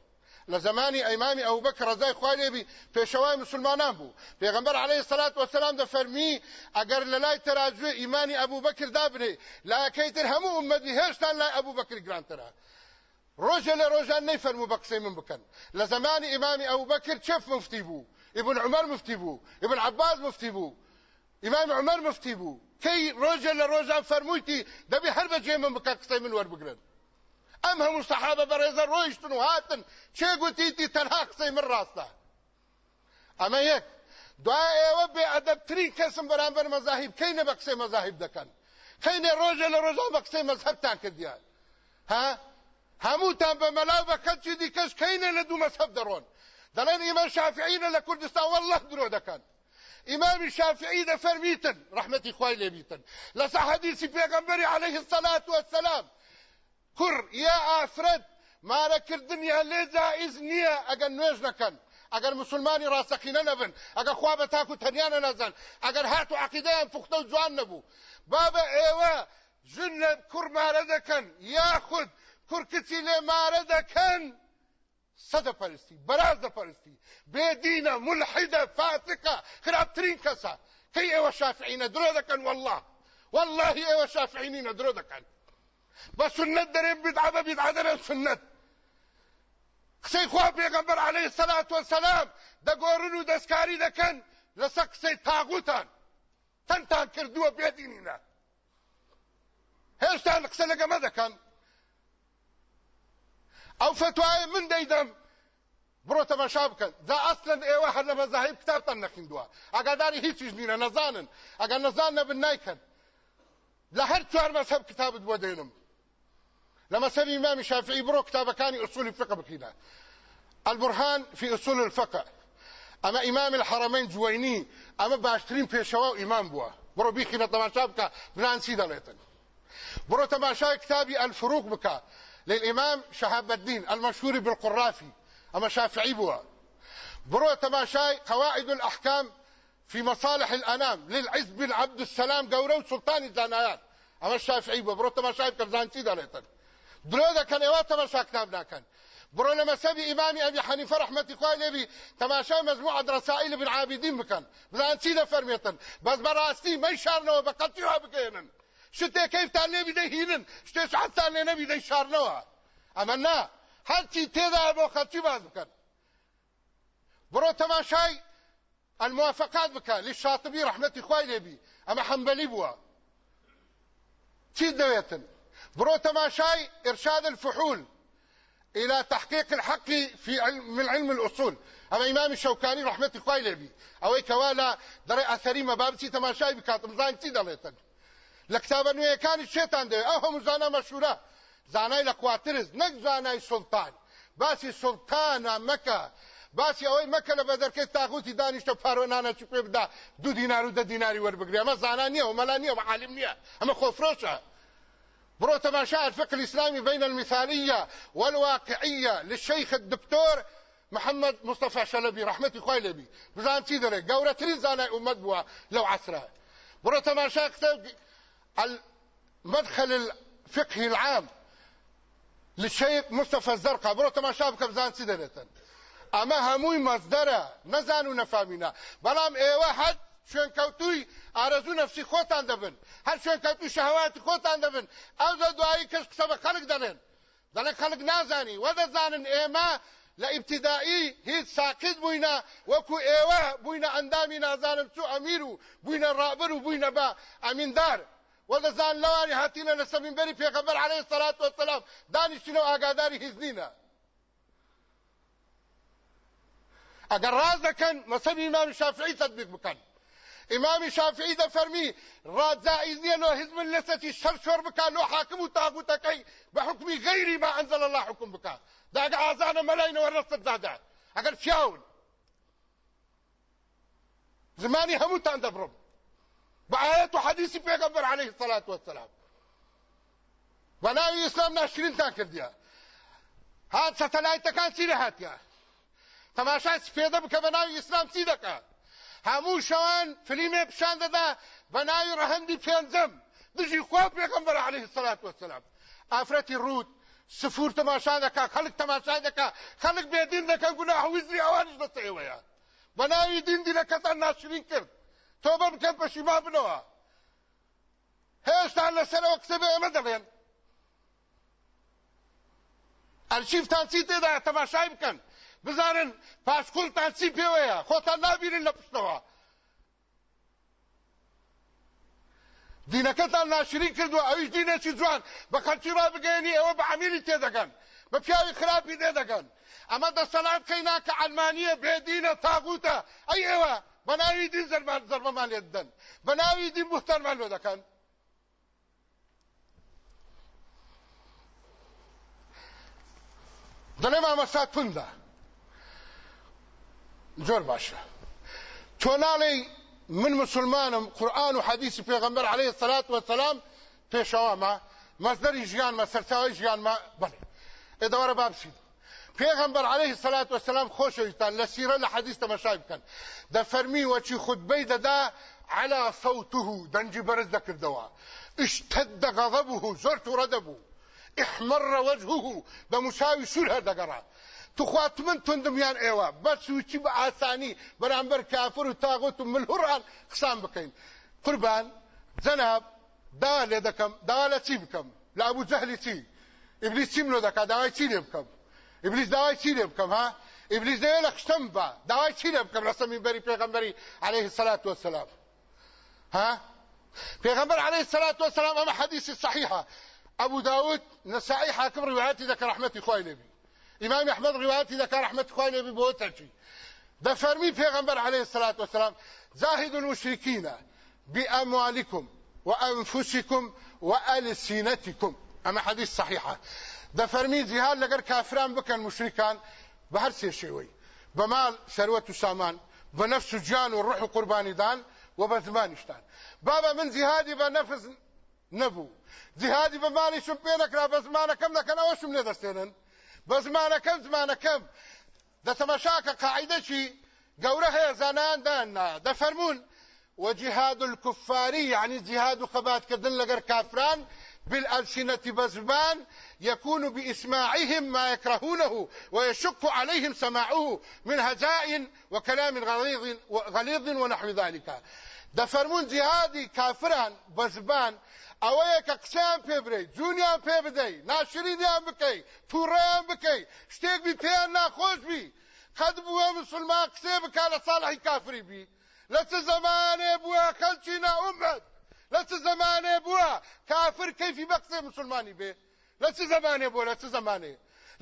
لە زمانی ئەیمامی ئەو ڕزای خوای لێبی پێشەوای مسلمانان بوو. پێغمبەر عليه الصلاة والسلام دەفەرمی ئەگەر لە لای تەراجوێ ئیمانی ئەبوو بەکر دابنێ لایەکەیتر هەموو ئومەتی هێشتان لای ئەبوو بەکر گرانترە. ڕۆژان نەیفەرموو بە قسەی من زمانی ئیمامی ئەو بەکر چەف مفتی بوو ابن عمر مفتی بوو ابن عباس مفتی بوو ئیمام عمر کەی ڕۆژە لە ڕۆژان فەرموویتی دەبێ هەر بەجێ من قسەی من وەربگرن ئەم هەموو سەحابە بەڕێزە ڕۆیشتن و هاتن؟ چێ گوتیتی تەنها قسەی من ئەمە یەک دوای ئێوە بێ ئەدەبترین کەسم بەرامبەر مەزاهیب کەینە بە قسەی مەزاهیب دەکەن کەینێ ڕۆژە لە ڕۆژان بە قسەی مەزهبتان کردیان ها؟ هەمووتان بە مەلاو بە کەچی دیکەش کەینە لە دوو مەزهب دەڕۆن؟ دەڵێن ئیمە شافعینە لە کوردستان والله درۆ دەکەن. امام الشافعي ده رحمتي خوای لبيتن لسا حديثي پیغمبر عليه الصلاة والسلام كر يا افرد ما ركردنيا لي جائز نيه اگر نوێژ نەکەن. ئەگەر مسلمانی ڕاستەقینە نەبن ئەگەر خوا بە تاکو تەنیانە نەزان ئەگەر هات و عقیدەیان پوختە و جوان نەبوو. بابە ئێوە ژن لە کوڕ مارە دەکەن یاخود کوڕ کچی لێ مارە دەکەن سەدە پەرستی بەراز دەپەرستی بێدینە ملحیدە فاتکە خراپترین کەسە کەی ئێوە شافعینە درۆ دەکەن والله والله ئێوە شافعینینە درۆ دەکەن بە سنت دەرێ بدعە بە بدعە دەرێن سنت۔ قسەی خوا پێغەمبەر عەلەیهی سەلات وەسەلام دەگۆڕن و دەستکاری دەکەن لەسەر قسەی تاغوتان۔ تەنتان کردووە بێدینینە هێشتا قسە لەگەمە دەکەن ئەو فتوای من دەیدەم بڕۆ تەماشا بکەن دا ئێوە هەر لە مەزاهیب کتابتان نەخیندووە ئاگاداری هیچیش نینە نەزانن ئەگەر نەزان نەبن نایکەن لە هەر چوار مەسەب کتابت بۆ دێنم لە مەسەب ئیمامی شافعی بڕۆ کتابەکانی ئوسولی فقه بکەینە البرهان في أصول الفقه. أما إمام الحرمين جويني أما باشترين بيشوا إمام بوا. برو بيخينا تماشا بكا بلان سيدا ليتن برو تماشا كتابي الفروق بكا للإمام شهاب الدين المشهور بالقرافي أما شافعي بوا. برو تماشاي قواعد الأحكام في مصالح الأنام للعز بن عبد السلام قورو سلطان الزانايات أما الشافعي بوا برو تماشاي كبزان سيدا ليتن. درو دا ايوات تماشا كتابنا كان برو لمسبي إمامي أبي حنيفة رحمة الله لبي تماشا مجموعة رسائل ابن عابدين بكن. بزان سيدا فرميتن. بس براستي ما يشارنوا بقطيها بكينن. شتي كيف بي هينن؟ شتي سعد تاني نبي دي شارنوا؟ أما نا هرچی تيدا بو خلچي باز بكن برو تماشاي الموافقات بكن للشاطبي رحمة الله لبي أما حنبلي بوا. چی دويتن؟ برو تماشاي إرشاد الفحول إلى تحقيق الحق في علم من علم الأصول. أما إمام الشوكاني رحمة الله لبي أو كوالا دري أثري مبابسي تماشاي بكاتم زان تي دليتن لكتابا نوية كان الشيطان دي أو هم زانا مشهورة زاناي لكواترز نك زاناي سلطان باسي سلطان مكة باسی ئەوەی مەکە لە بەدەرکەی تاغوتی دانیشتە پارۆنانە بدا. دو دینار و دە دیناری وەربگرێ. ئەمە زانان نییە و مەلا نییە عالم نییە. ئەمە برو تماشاء الفقه الإسلامي بين المثالية والواقعية للشيخ الدكتور محمد مصطفى شلبي رحمة خويلبي بزان تيدري قورة ترين أمد بوا لو عسرها برو تماشاء كتاب المدخل الفقهي العام للشيخ مصطفى الزرقاء. برو تماشاء بكبزان تيدري أما هموي مصدره نزانو نفامينا. بلام اي واحد شوێن کەوتوی ئارەزوو نەفسی خۆتان دەبن هەر شوێن کەوتو شەهواتی خۆتان دەبن ئەو زە دوایی کەس قسە بە خەڵک دەڵێن دەڵێ خەڵک نازانی وەدەزانن ئێمە لە ئیبتیدایی هیچ ساقید بووینە وەکو ئێوە بووینە ئەندامی نازانم چوو ئەمیر و بووینە ڕابر و بووینە بە ئەمیندار وەدەزان لەوانی هاتینە لە سەمینبەری پێغەمبەر عەلەیهی سەلات وەسەلام دانیشتینەوە ئاگاداری هیچ نینە ئەگەر ڕاز دەکەن مەسەبی ئیمام شافعی تەطبیق بکەن إمام شافعی ده فرمی را جائز نیه لو حزب لستی شر شور بکا لو حاکم و تاغوت کی بحکمی ما أنزل الله حکم بکا دا اگه آزان ملاین ورست زاده اگر فیاون زمانی همو تان دبرم با آیت و حدیثی پیغمبر علیه الصلاة والسلام. وناوی اسلام ناشرین تان کردیا. هات ستلایت کان سیره هاتیا تماشای سپیده بکە بە ناوی ئیسلام چی دەکات هەموو شەوان فلیمێ پیشان دەدا بە ناوی ڕەهەندی پێنجەم دژی خوا پێغەمبەر عەلەیهی سەلات وەسەلام ئافرەتی سفور تەماشا دەکا خەڵک تەماشا دەکا خەڵک بێدین دەکەن گوناح ویزری ئەوانش بەستە ئێوەیە بە ناوی دین دیلەکەتان ناشرین کرد. تۆبە بکەن پەشیما بنەوە هێشتا لەسەرەوە بێ ئێمە دەڵێن ئەرشیفتان چی تێدا تەماشای بکەن بزانن پاسکۆلتان چی پێوەیە خۆتان نابینن لە پشتەوە دینەکەتان ناشرین کردووە ئەویش دینێکی جوان بە خەلکی ڕابگەێنی ئەوە بە عمیری تێدەگەن بە پیاوی خراپی تێدەگەن ئەمە دەسەلات کەینا کە ئەلمانیە بێدینە تاغوتە ئەی ئێوە بە ناوی دین زەرمان لێ دەن. بە ناوی دین بوختەرمان لۆ دەکەن. دەڵێ مامەسا توندە زۆر باشە. تۆ ناڵێ من مسلمانم قورآن و حەدیثی پێغەمبەر عەلەیهی سەلات وەسەلام پێشەوەمە مەصدەری ژیانمە سەرچاوەی ژیانمە. بەڵێ. ئێدەوەرە با بچین پێغەمبەر عەلەیهی سەلات وەسەلام خۆشەویستان لە سیرە لە حەدیث تەماشای بکەن. دەفەرمی وەچی خودبەی دەدا على صوته دەنجی بەرز دەکردەوە. اشتد غضبه تووڕە دەبوو. احمر وجهه بمساوي سور هردقرا تخوات من تندمیان ئێوە بەسوچی بە ئاسانی بەرامبەر کافر و تاغوت و ملهوران قسان بکەین. قوربان جەناب دا دەکەم. دا لە چی بکەم؟ لە ئەبوو جەهلی چی؟ ئیبلیس چیم لۆ دەکات داوای چی بکەم ها؟ ئیبلیس دەوێت لە خشتم بە داوای چی لێ بکەم لە سەمیبەری پێغەمبەری الصلاة والسلام. ها؟ پێغەمبەر عليه الصلاة والسلام ئەمە حەدیثی صحیحە ابو داود نسائي حاكم رواياتي ذكر رحمتي خوای امام احمد رواياتي ذكر رحمتي خوای لبي بو ترجي ده فرمي پیغمبر عليه الصلاة والسلام زاهد المشركين باموالكم وأنفسكم وألسنتكم أما حديث صحيحة دفرمي جهاد لقر كافران بكن مشركان بهر سيشيوي بمال ثروة سامان بنفس جان والروح قرباني دان وبزمانشتان بابا من جهادي بنفس نبو جهادي بمالي شبينك لا بزمانكم لكن اوشم ندستينن بزمانكم زمانكم ده تمشاك قاعدة شي قوره زنان دانا ده فرمون وجهاد الكفاري يعني جهاد خبات كدن لقر كافران بالألسنة بزبان يكون بإسماعهم ما يكرهونه ويشق عليهم سماعه من هزاء وكلام غليظ غليظ ونحو ذلك. دفرمون جهادي كافران بزبان ئەوەیە کە قسەیان پێ برەیت جوونیان پێ بدەیت ناشرینیان بکەیت تووڕێیان بکەیت شتێکبی پێیان ناخۆش بی قەت بووە مسلمان قسێ بک لە ساڵحی کافری بی لە چ زمانێ بووە خەلکی ناومەت لە چ زمانێ بووە کافر کەیفی بە قسێ مسلمانی بێ لە چ زمانێ بووە لە چ زمانێ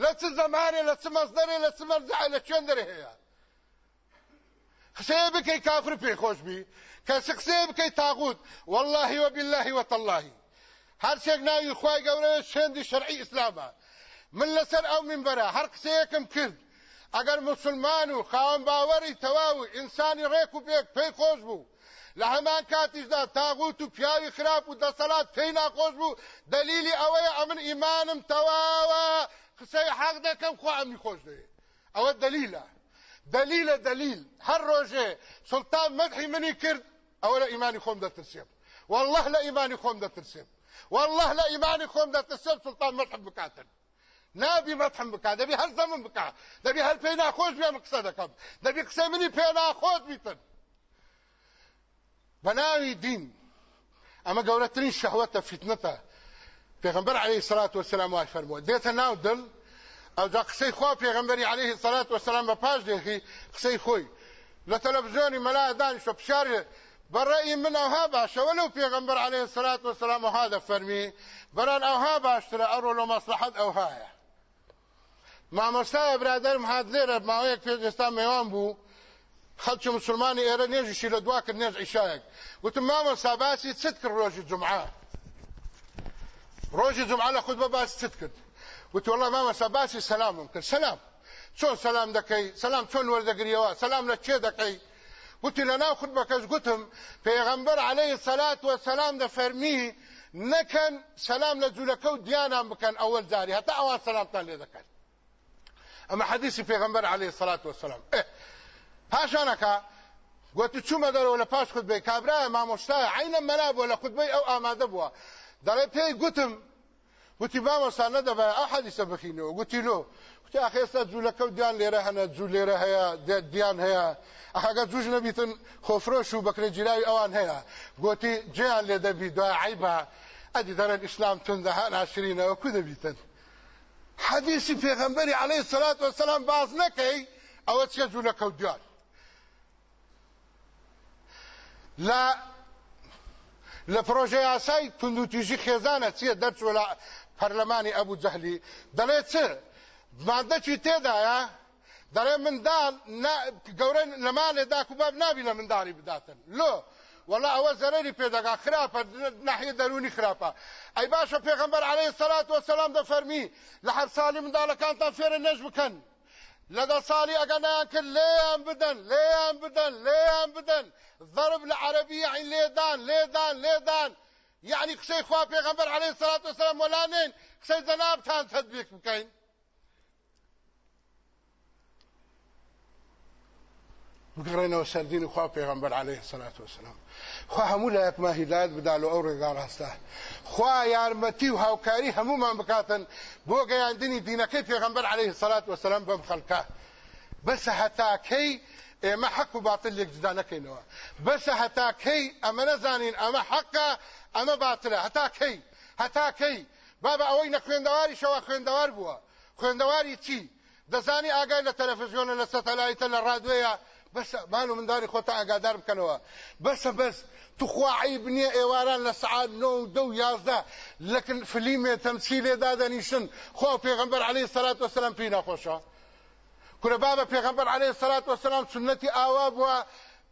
لە چ زمانێ لە چ مەزدەرێ لە چ مەرجع لە چێن دەرێ هەیە قسێ بکەی کافر پێخۆش بی کە قسێ بکەی تاغوت والله وبالله وتالله هەر شێک ناوی خوای گەورەیە شێندی شەرعی ئیسلامە من لەسەر ئەو منبەرە هەر قسەیەکم کرد. ئەگەر مسلمان و خاوەن باوەڕی تەواوی ئینسانی ڕێک و پێک پێی خۆش بوو لە هەمان کاتیشدا تاغوت و پیاوی خراپ و دەسەڵات پێی ناخۆش بوو دلیلی ئەوەیە ئەمن ئیمانم تەواوە قسەی حەق دەکەم خوا ئەمی خۆش دەوێت ئەوە دلیلە دلیلە دلیل. هەر ڕۆژێ سلتان مەدحی منی کرد ئەوە لە ئیمانی خۆم دەترسێم. والله لە ئیمانی خۆم دەترسێم. والله لە ئیمانی خۆم دەترسێم سلتان مەدحم بکاتن. نابی مەدحم بکات دەبی هەر زەمن بکات دەبی هەر پێی ناخۆش بێم قسە دەکەم. دەبی قسەی منی پێ ناخۆش بیتن. بەناوی دین ئەمە گەورەترین شەهوەتە فیتنەتە پێغمبەر عليه الصلاة والسلام وای فەرمووە دێتە ناو دڵ ئەو جا قسەی خوا پێغمبەری عليه الصلاة والسلام بە پاش دێخی قسەی خۆی لە تەلەڤزیۆنی مەلا دانیشتە پشارێ بەڕێی من ئەوها باشەوە لەو پێغمبەر عليه الصلاة والسلام وها دەفەرمی بەران ئەوها باشترە ئەڕۆ لە مەسلحەت ئەوهایە مامۆستایە برادرم هات لێرە ماوەیەک پێ ئێستا میوان بوو خەڵکی مسلمانی ئێرە نێژیشی لە دوا کرد نێژ عیشایەک. وتم مامۆستا باسی چت کرد ڕۆژی جمعە ڕۆژی جمعە لە خودبە باسی چت کرد. وتی وڵڵا مامۆستا باسی سەلامم کرد. سەلام. چۆن سەلام دەکەی؟ سەلام چۆن وەردەگریەوە؟ سەلام لە چێ دەکەی؟ وتی لە ناو خودبەکەش گوتم پێغەمبەر عەلەیهی سەلات وەسەلام دەفەرمی نەکەن سەلام لە جوولەکە و دیانان بکەن ئەوەل جاری. هەتا ئەوان سەلامتان لێ دەکەن. ئەمە حەدیثی پێغەمبەر عەلەیهی سەلات وەسەلام پاشانەکە. گوتی چوومە دەرەوە لە پاش خودبەی کابرایە مامۆستایە عینە مەلا بووە لە خودبەی ئەو ئامادە بووە. دەڵێ پێی گوتم. وتی مامۆستا نەدەبە ئەو حەدیثە بخینەوە. گوتی لۆ وتی ئاخ ئێستا جوولەکە و دیان لێرە هەنە جوو لێرە هەیە دیان هەیە. ئەخەگە جوش نەبیتن خۆفرۆش و بەکرێ جیراوی ئەوان هەیە. گوتی جیان لێ دەبی دوای عیبە. ئەدی دەرەن ئیسلام تندەها ناشرینەوە کو دەبیتن؟ حەدیثی پێغەمبەری عەلەیهی السەلات وەسەلام باز نەکەی ئەوە چێ جوولەکە و دیان؟ لە لە پرۆژه یاسای توندوتیژی خێزانە چیە دەرچوە لە پەرلەمانی ئەبوو جەهلی؟ دەڵێ چ؟ مادەکی تێدایە دەڵێ منداڵ گەورە لەمانێ داکوباب نابی لە منداڵی بداتن. لۆ وڵا ئەوە زەرری پێدەگا خراپە ناحیە دەرونی خراپە. ئەی باشە پێغەمبەر عەلەیهی سەلات وەسەلام دەفەرمی لە هەر ساڵی منداڵەکانتان فێرە نێژ بکەن. لەدە ساڵی ئەگەنیان کرد لێیان بدەن لێیان بدەن لێیان بدەن ضرب لە عەرەبی یعنی لێدان لێدان لێدان یعنی قسەی خوا پێغەمبەر عەلەیهی سەلات وەسەلام وەلانێن قسەی جەنابتان تەطبیق بکەین بگەڕێنەوە سەردین خوا پێغەمبەر عليه الصلاة والسلام. خوا هەموو لایەکما هیدایەت بدا لە ئەو ڕێگا ڕاستە خوا یارمەتی و هاوکاری هەمومان بکاتن بۆ گەیاندنی دینەکەی پێغەمبەر عليه والسلام بەم خەڵکە بەسە هەتاکەی ئێمە حەق و باتل لێک جدا نەکەینەوە. بەسە هەتاکەی ئەمە نەزانین ئەمە حەقە ئەمە باتلە هەتاکەی هەتاکەی. بابا ئەوەی نە خوێندەواری شەوە خوێندەوار بووە. خوێندەواری چی؟ دەزانی ئاگای لە تەلەڤیزیۆنە لە سەتەلایتە لە ڕادوەیە بس مالو من داري اقادار بكنوا بس بس تخوا عيب نيه ايواران لسعاد نو دو يازدا لكن فيلم تمثيل دادا نيشن خو پیغمبر عليه الصلاه والسلام فينا خوشا كره بابا پیغمبر عليه الصلاه والسلام سنتي اواب و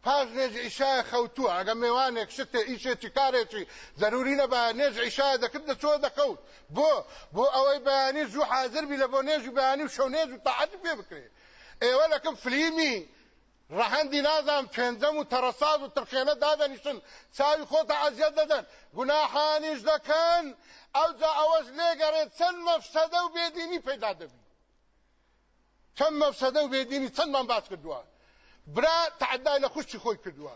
پاش نێژ ئیشای خەوتووە. ئەگە میوانێک شتێ ئیشێکی کارێکی ضروری نەبە نێژ ئیشای دەکرد دەچۆ دەکەوت. بۆ بۆ ئەوەی بەیانی زوو حاضربی لە بۆ نێژی بەیانی و شەو نێژ و تاعەتی پێ بکرێ. ئێوە لەکەم ڕەهەندی نازان پێنجەم و تەرەساز و ترخێنە دادەنیشتن. چاوی خۆتە ئەزیەت دەدەن. گوناحانیش دەکەن. ئەوجا ئەوەش لێگەڕێت چەند مەفسەدە و بێدینی پەیدا دەبی چەند مەفسەدە و بێدینی چەندمان باس کردووە؟ برا تعدای لە خوشتی خۆی کردووە.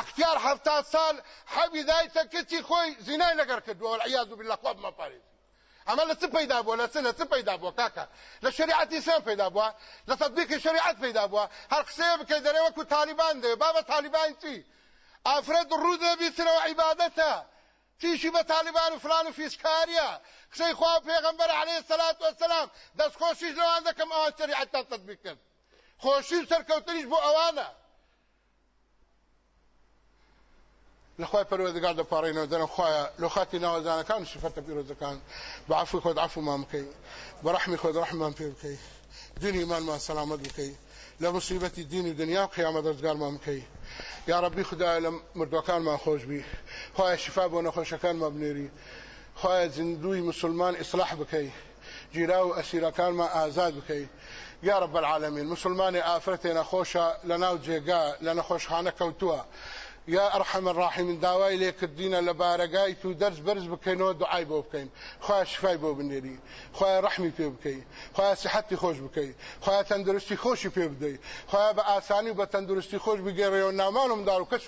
اختیار هەفتا ساڵ حەبی دایتە کچی خۆی زینای لەگەر کردووە والعیاذ بالله خواب مەپارێزی. پەیدا بووە لە چ لە چ پەیدا بووە کاکە لە شریعەتی ئیسلام پەیدا بووە لە تەطبیقی شریعەت پەیدا بووە هەر قسەیە بکەی دەرێ وەکو تالیبان دەوێ بابە تالیبان چی ئافرەت ڕوو دەبیترەوە عیبادەتە تیشی بە تالیبان و فلان و فیسکاریە قسەی خوا پێغەمبەر عەلەیهی سەلات وەسەلام دەستخۆشیش لەوان دەکەم ئەوان شریعەتان تەطبیق کرد خۆشی سەرکەوتنیش بۆ ئەوانە لخوای پەروەردگار دەپاڕێنەوە دەنە خوایە لە خاتی ناوەزانەکان شفەتە پیرۆزەکان بە عفوی خۆت عفومان بکەی بە ڕەحمی خۆت ڕەحمان پێ بکەی دینی ایمانمان سەلامەت بکەی لە مصیبەتی دین و دنیا و قیامەت ڕزگارمان بکەی یا ڕەبی خدای مردوەکانمان خۆش بی. خوایە شفا بۆ نەخۆشەکانمان بنێری خوایە زیندوی مسلمان ئیسلاح بکەی جیرا و ئەسیرەکانمان ئازاد بکەی یا رب العالمین مسلمانی ئافرەتێ نەخۆشە لە ناو جێگا لە نەخۆشخانە کەوتووە يا أرحم الراحمين داوای لێکردینە لە بارەگای تو دەرز بەرز بکەینەوە دوعای بۆ بکەین خوا شفای بۆ بنێری خوا ڕحمی پێ بکەی خوا صحتی خۆش بکەی خوا تەندروستی خۆشی پێ بدەی خوا بە ئاسانی و بە تەندروستی خۆش بگەڕێەوە نامانم دار و کەس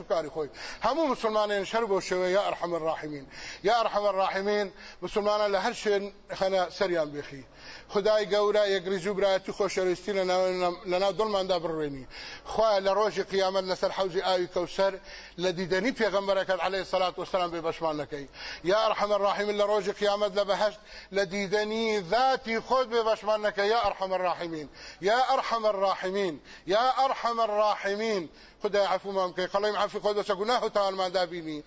یا أرحم الراحمين. یا أرحم الراحمين مسلمانان لە هەر شوێن خەنە سەریان بێخی خدای گەورە یەکری جوبرایەتی خۆشەویستی لە ناو دڵماندا بڕوێنی خوا لە ڕۆژی قیامەت لەسەر حوزی ئاوی کەوسەر لە دیدەنی پێغەمبەرەکەت عليه الصلاة والسلام نەکەی یا ئەرحەم الراحمین لە ڕۆژی قیامەت لە بەهشت لە دیدەنی ذاتی خۆت بێ بەشمان نەکەی یا ئەرحەم الراحمین یا ئەرحەم الراحمین یا ئەرحەم الراحمین. خدای عفومان بکەی قەڵەیم عفو خۆت بەسە گوناه و تاوانماندا بینی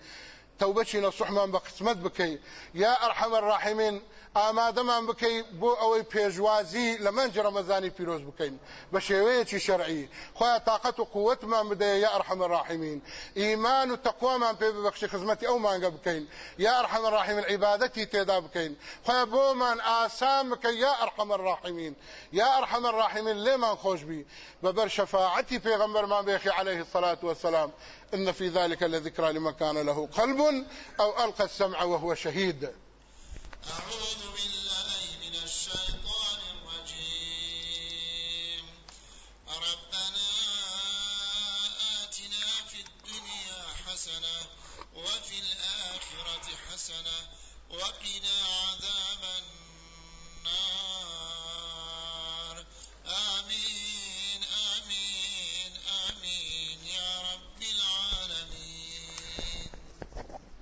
توبەچی نەسوحمان بە قسمت بکەی یا ئەرحەم الراحمین ئامادەمان بکەی بۆ ئەوەی پێشوازی لە منج ڕەمەزانی پیرۆز بکەین. بە شێوەیەکی شەرعی خۆیان تااقەت و قوتمان بدەیە یا ئەرحەمە ڕاحمین ئیمان و تەقوامان پێ ببەخشی خزمەتی ئەو مانگە بکەین. یا ئەرحەمە ڕاحمین عیبادەتی تێدا بکەین. خۆیان بۆمان ئاسان بکەین یا ئەرحەمە ڕاحمین یا ئەرحەمە ڕاحمین لێمان خۆشبی بەبەر شەفاعەتی پێغەمبەرمان بێخی عليه الصلاة والسلام إن في ذلك لذكرى لمن كان له قلب أو ألقى السمع وهو شهيد. أعوذ بالله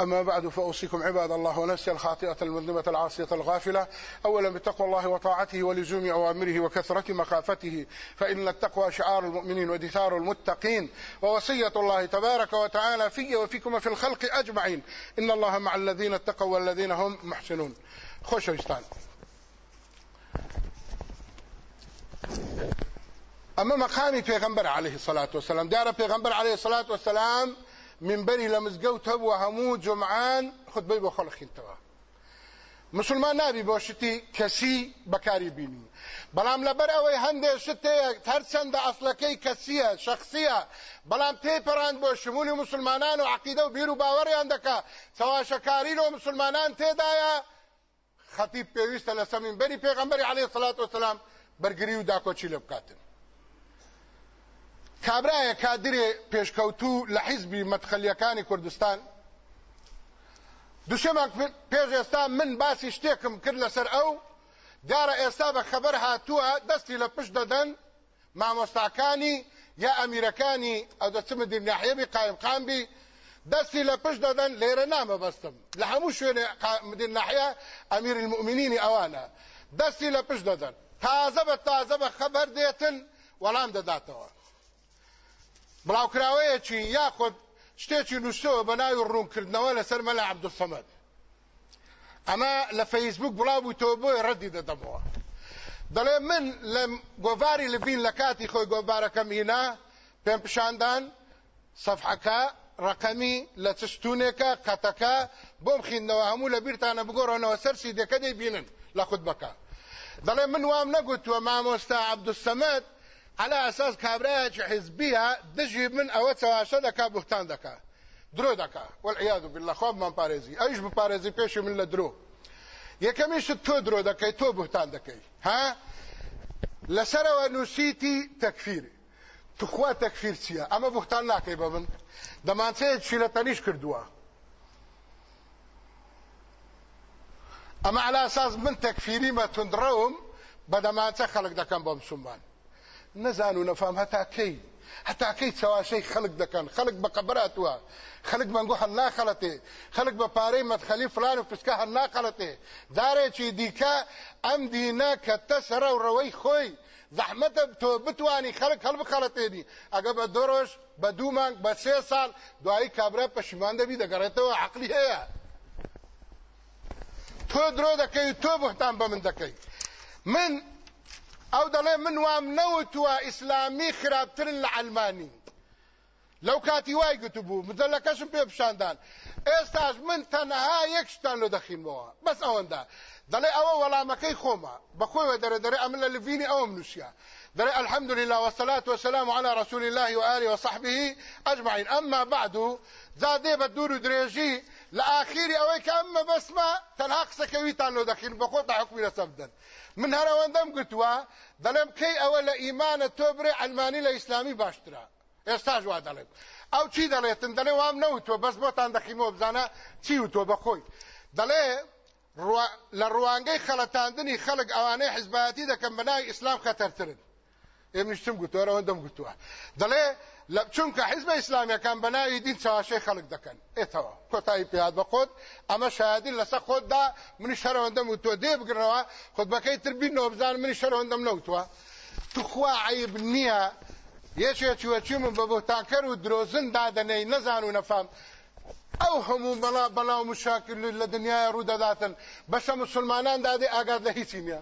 أما بعد فأوصيكم عباد الله ونفسي الخاطئة المذنبة العاصية الغافلة. أولا بتقوى الله وطاعته ولزوم أوامره وكثرة مخافته فإن التقوى شعار المؤمنين ودثار المتقين. ووصية الله تبارك وتعالى في وفيكم في الخلق أجمعين. إن الله مع الذين اتقوا والذين هم محسنون. خوش ويستان أما مقامي پیغمبر عليه الصلاة والسلام دار پیغمبر عليه الصلاة والسلام منبری لە مزگەوت هەبووە هەموو جمعان خودبەی بۆ خەڵخینتەوە مسلمان نابی بۆ شتی کەسی بەکاری بینی بەڵام لەبەر ئەوەی هەندێک شتەیە هەرچەندە ئەسلەکەی کەسیە شخصیە بەڵام تێپەڕاند بۆ مسلمانان و عقیدە و بیر و باوەڕیان دەکا چاواشەکارینەوە مسلمانان تێدایە خەتیب پێویستە لە سەمینبەری پێغەمبەری عەلەیهی سەڵات وسەلام بەرگری و کابرایە کادرێ پێشکەوتوو لە حیزبی مەتخەلیەکانی کوردستان. دوشەمەک پێش ئێستا من باسی شتێکم کرد لەسەر ئەو. دیارە ئێستا بە خەبەر هاتووە دەستی لە پشت دەدەن. مامۆستاکانی یا ئەمیرەکانی ئەو دەچمە دیرناحیەبی قایمقامبی دەستی لە پشت دەدەن لێرە نامەبەستم. لە هەموو شوێنێ مدین ناحەیە ئەمیر المؤمنینی ئەوانە. دەستی لە پشت دەدەن. تازە بە تازە بە خەبەر دێتن وەڵام دەداتەوە. بڵاوکراوەیەکی یاخود شتێکی نووسەوە بە ناوی ڕوونکردنەوە لەسەر مەلا عەبدوسەمەد ئەمە لە فەیسبوک بڵاو بوویتەوە بۆی ڕەدی دەدەمەوە. دەڵێ من لە گۆڤاری لەبین لە کاتی خۆی گۆڤارەکەم هینا پێم پیشاندان سەفحەکە ڕقەمی لە چستونێکە قەتەکە بۆم خینەوە هەموو لە بیرتانە بگۆڕەوە سەر سیدەکە دەیبینن لە خودبەکە. دەڵێ من وام نەگوتووە مامۆستا عەبدوسەمەد على اساس کابراایکی حزبیە دژی من ئەوە چەواشە دەکا بوختان دەکا درۆ دەکا والعیاذ بالله. خۆبمان پارێزی ئەویش بپارێزی پێشی من لە درۆ یەکەمیشت تۆ درۆ دەکەی تۆ بوختان دەکەی ها؟ لەسەرەوە نووسیتی تەکفیر تخوا تەکفیر چییە ئەمە بوختان ناکەی بە من دەمانچەیە چی لە تەنیش کردووە ئەمە على اساس من تەکفیری مەتوندڕەوم بە دەمانچە خەڵک دەکەم بۆ مسلمان نەزان و نەفام هەتا کەی؟ هەتا کەی چاواشەی خەڵک دەکەن؟ خەڵک بە قەبراتوە. خەڵک بەنگۆ هەر ناخەڵەتێ خەڵک بە پارەی مەدخەلی فلان و پسکە هەر ناخەڵەتێ دارێکی دیکە ئەم دینە کە تە سەرە و ڕەوەی خۆی. زەحمەتە تۆ بتوانی خەڵک هەڵ بخەڵەتێنی ئەگە بە دۆ ڕۆژ بە دوو مانگ بە سێ ساڵ دوایی کابرا پەشیمان دەبی دەگەڕێتەوە عقلی هەیە. تۆ درۆ دەکەی تۆ بهتان بە من دەکەی. من ئەو دەڵێ من وام نەوتووە ئیسلامی خراپترن لە ئەلمانی لەو کاتی وای گوتبوو مدەلەکەشم پێ پیشاندان ئێستاش من تەنەها یەک شتان لە دەخینمەوە بەس ئەوەندا دەڵێ ئەوە وەڵامەکەی خۆمە بەخۆیوە دەرە دەرێ ئەمن لە لڤینی ئەوم نووسە دەرێ الحمد لله والصلاة والسلام على رسول الله وآله وصحبه أجمعين. أما بعد زادێ بە دوور و درێژی لە ئاخیری ئەوەی کە ئەممە بەسمە تەنها قسەکەویتان لۆ دەخین بە خۆتا حکومی لەسە بدەن من هەرەوەندەم گوتووە دەڵێم کەی ئەوە لە ئیمانە تۆ برێ ئەلمانی لە ئیسلامی باشترە؟ ئێستاش وا دەڵێت ئەو چی دەڵێتن؟ دەڵێ وام نەوتوە بەس بۆتان دەخینەوە بزانە چی وتۆ بەخۆی دەڵێ لە ڕوانگەی خەڵەتاندنی خەڵک ئەوانەی حزبایەتی دەکەم بەناوی ئیسلام خەتەرترن. ئێمنیشتم گوتۆرەوە دەم گوتووە. دەڵێ لە چونکە حیزب ئیسلامیەکان بەناوی دین چاواشەی خەڵک دەکەن. ئێتەوە کۆتایی پیاد بە خۆت ئەمە شایدین لەسەر خۆتدا منی شەرەوەندەم و تۆ دێ بگرنەوە خۆتبەکەی تر بینەوە بزان منی شەرەوەندەم نەوتوە توخوا عیب نییە. یەکێکی وەچی من بە بۆتانکەر و درۆزن دادەنەی نەزان و نەفام. ئەو هەموو بەڵا بەڵاو مشاکل لە دنیای ڕوودەداتن بەشە مسلمانان دادێ ئاگات لە هیچی نییە.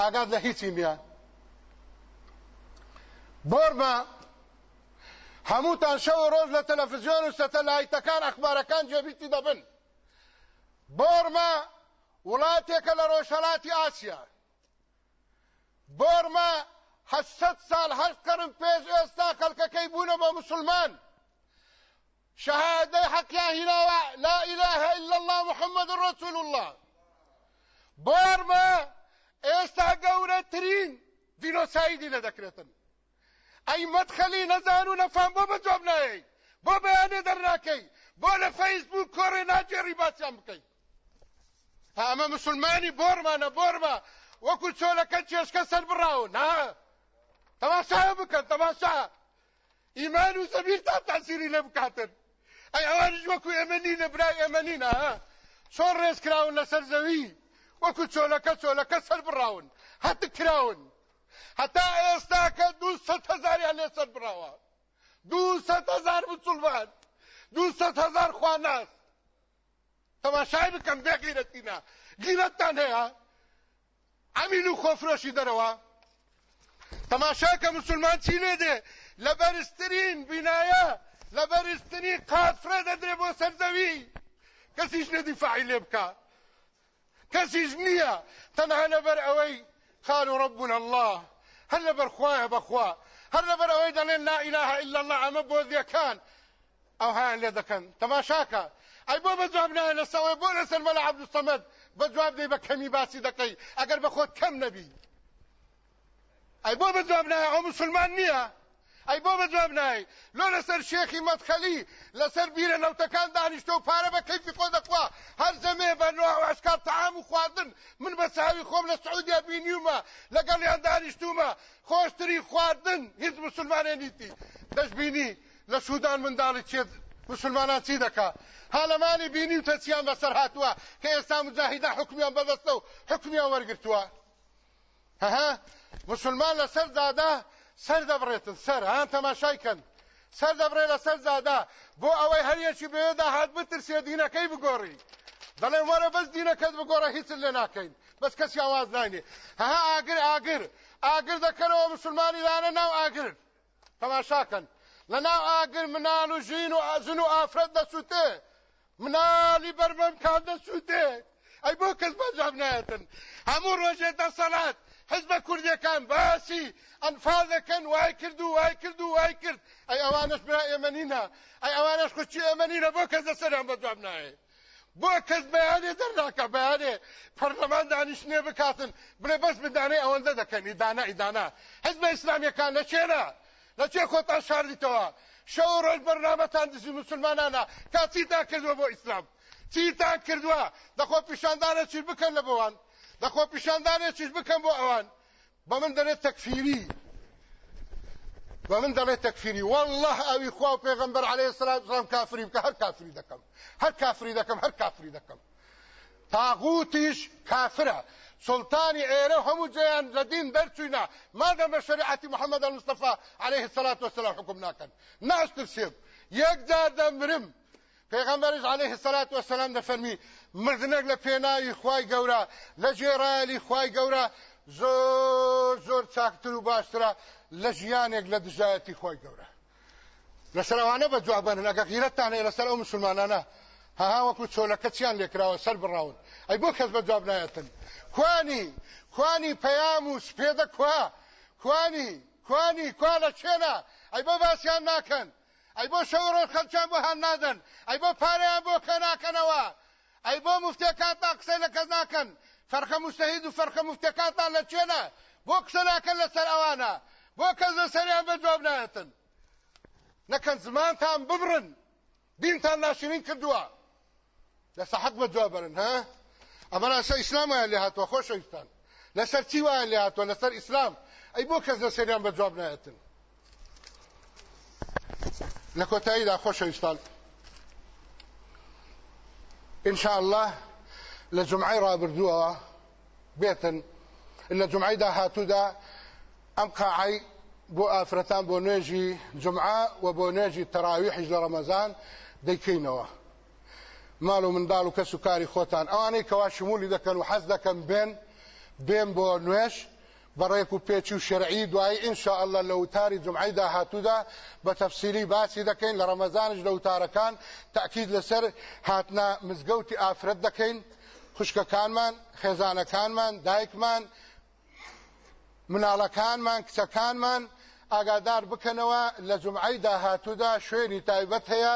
ئاگات لە هیچی نییە. بۆرمە هەمووتان شەو ڕۆژ لە تەلەڤزیۆن و سەتەلایتەکان ئەخبارەکان جێبیتی دەبن بۆرمە وڵاتێکە لە ڕۆژهەڵاتی ئاسیا بۆرمە هەشت ساڵ هەشت قەرن پێش ئێستا خەڵکەکەی بوونە بە مسلمان. شهادەی حەقیان هیناوە لا إله إلا الله محمد رسول الله. بۆرمە ئێستا گەورەترین دیلۆسایدی لە دەکرێتن ئەی مەدخەلی نەزان و نەفام بۆ بەجۆب نایەی بۆ بەیانێ دەرناکەی بۆ لە فەیسبوک کۆڕێ ناجێڕی باسییان بکەیت ئەمە مسلمانی بۆرمانە بۆرمە وەکو چۆلەکە چێشکە سەر بڕاون نا تەماشا بکەن تەماشا ئیمان و زەبیر تا تاسیری لێ بکاتن ئەی ئەوانش وەکو ئێمەنی لە برای ئێمەنینە چۆن ڕێز کراون لەسەر زەوی وەکو چۆلەکە چۆلەکە سەر کراون. هەتا ئێستا کە دووسەد هەزاریان لێسەر براوە مسلمان دووسەد هەزار خواناس. تەماشای بکەم بێ غیرەتینە غیرەتتان هەیە؟ ئەمین و خۆفرۆشی دەرەوە. تەماشا کە مسلمان چی لێ دێ؟ لە بەرزترین بینایە لە بەرزترین قاتفرە دەدرێ بۆ سەرزەوی. کەسیش نەدیفاعی لێ بکە. کەسیش نییە. تەنها لەبەر ئەوەی قالوا ربنا الله. هل لەبەر خوایە بەخوا هەر لەبەر ئەوەی دەڵێن لا إله إلا الله؟ بۆزیەکان ئەو هایان لێ دەکەن تەماشاکە ئەی بۆ بەجواب نایە لەسەوەی بۆ لەسەر مەلا عەبدوسەمەد بەجواب دەی بە کەمی باسی دەکەی ئەگەر بە خۆت کەم نەبی ئەی بۆ بەجواب نایە ئەو مسلمان نییە ئەی بۆ بەجواب نای لۆ لەسەر شێخی مەدخەلی لەسەر بیرە نەوتەکان دانیشتە و پارە بە کەیفی خۆ دەخوا. هەر زەمێ بە ئەشکار تەعام و خواردن من بە ساوی خۆم لە سعودیا بینیومە لەگەڵیان دانیشتومە. خۆشتری خواردن هیچ مسلمانێ نیتی. دەشبینی لە سوودان منداڵی چێت مسلمانان چی دەکا؟ هاڵەمانی بینی و تەچیان بەسەر هاتووە کە ئێستا مجاهیدا حکمیان بەدەستە و حکمیان وەرگرتووە. هەها مسلمان لەسەر زادا سەر دەبڕێتن سەر هان تەماشایکەن سەر دەبڕێ لەسەر زادا. بۆ ئەوەی هەریەکی بێدا هات بترسێ دینەکەی بگۆڕی. دەڵێن وەرە بەس دینەکەت بگۆڕە هیچ لێ ناکەین. بەس کەسی ئاواز ناینێ. هەها ئاگر ئاگر. ئاگر دەکەنەوە مسلمانی دانە ناو ئاگر. تەماشاکەن لە ناو ئاگر منال و ژین و ئازن و ئافرەت دەسووتێ. منالی بەربەم کات دەسووتێ. ئەی بۆ کەس بەجاب نایەتن. هەموو ڕۆژێ دەسەڵات حزب کوردیەکان باسی ئەنفال دەکەن وای کرد و وای کرد و وای کرد. ئەی ئەوانش برا ئێمەنینە ئەی ئەوانش خوچی ئێمەنینە بۆ کەس دەسەریان بەجواب نایێت بۆ کەس بەیانێ دەرناکە بەیانێ پەرلەمان دانیشتێ بکاتن. بڵێ بەس بدانەی ئەوەندە دەکەن. ئیدانا ئیدانا. حزب ئیسلامیەکان لە چێرە؟ لە چێ خۆتان شاردیتەوە شەو ڕۆژ بەرنامەتان دزی مسلمانانە. کا چیتان کردووە بۆ ئیسلام؟ چیتان کردووە؟ دەخۆ پیشاندانە چی بکەن لە بۆوان دەخۆ پیشاندانێ چیش بکەن بۆ ئەوان؟ بە من دەڵێت تەکفیری. بە من دەڵێت تەکفیری. والله ئەوی خوا و پێغەمبەر عەلەیهی السەلام والسلام کافری بکە. هەر کافری دەکەم. هەر کافری دەکەم هەر کافری دەکەم. تاغوتیش کافرە. سلطانی ئێرە هەموو جیان لە دین دەرچوینە مادەم بە شریعەتی محەممەد المستەفا عليه الصلاة والسلام حکم ناکەن. ناشترسێب یەک جار دەمرم. پێغەمبەرش الصلاة والسلام دەفەرمی. مردنێک لە پێناوی خوای گەورە لە جێڕایلی خوای گەورە زۆر زۆر چاکتر و باشترە لە ژیانێک لە دژایەتی خۆی گەورە. لەسەر ئەوانە بە جوابن ئەگە غیرەتانێ لەسەر ئەو مسلمانانە هەها وەکو چۆلەکە چیان لێکراوە؟ سەر بڕاون. ئەی بۆ کەس بە جواب نایەتن. کوانی کوانی پەیام و سپێدە کوا کوانی کوانی کوا لە چێنە؟ ئەی بۆ باسییان ناکەن. ئەی بۆ شەوڕۆ خەلچیان بۆ هەن نادەن. ئەی بۆ پارەیان بۆ کە ناکەنەوە؟ ئەی بۆ مفتێکاتان قسەی لە کەس ناکەن فەرخە مستەهید و فەرخە مفتەکاتان لە چێنە بۆ قسە ناکەن لەسەر ئەوانە بۆ کەس لە سەریان بە جواب نایەتن نەکەن زمانتان ببرن دینتان ناشرین کردووە لەسە حەق بە جواب برن ها؟ ئەمە لەسەر ئیسلام وایە لێ هاتووە خۆشەویستان لەسەر چی وایە لێ هاتووە لەسەر ئیسلام ئەی بۆ کەس لە سەریان بە جواب نایەتن لە کۆتاییدا خۆشەویستان إن شاء الله لجمعي رابردوها بيتن. إن جمعي دا هاتو دا أم قاعي بو آفرتان بو نيجي جمعة وبو نيجي تراويح لە ڕەمەزان دەیکەینەوە ماڵ و منداڵ و کەس و کاری خۆتان ئەوانەی کەوا شمولی دەکەن و حەز دەکەن بێن بێن بۆ نوێش بەڕێک و پێچی و شەرعی دوایی ئینشاء الله لە وتاری جمعی داهاتوودا بە تەفسیری باسی دەکەین لە ڕەمەزانش لە وتارەکان. تاکید لەسەر هاتنا مزگەوتی ئافرەت دەکەین. خوشکەکانمان خێزانەکانمان دایکمان مناڵەکانمان کچەکانمان ئاگادار بکەنەوە لە جمعی داهاتوودا شوێنی تایبەت هەیە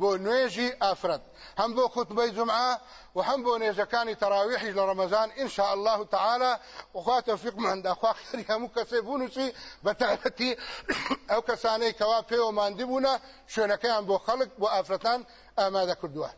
بۆ نوێژی ئافرەت. هەم بۆ خوتبەی جمعە و هەم بۆ نێژەکانی تەراویحی لە ڕەمەزان ئینشاء الله تعالى وخوا تەوفیقمان داخوا خێری هەموو کەسێ بوونوسی بە تایبەتی [COUGHS] ئەو کەسانەی کەوا پێوەماندی بوونە شوێنەکەیان بۆ خەڵک بۆ ئافرەتان ئامادە کردووە.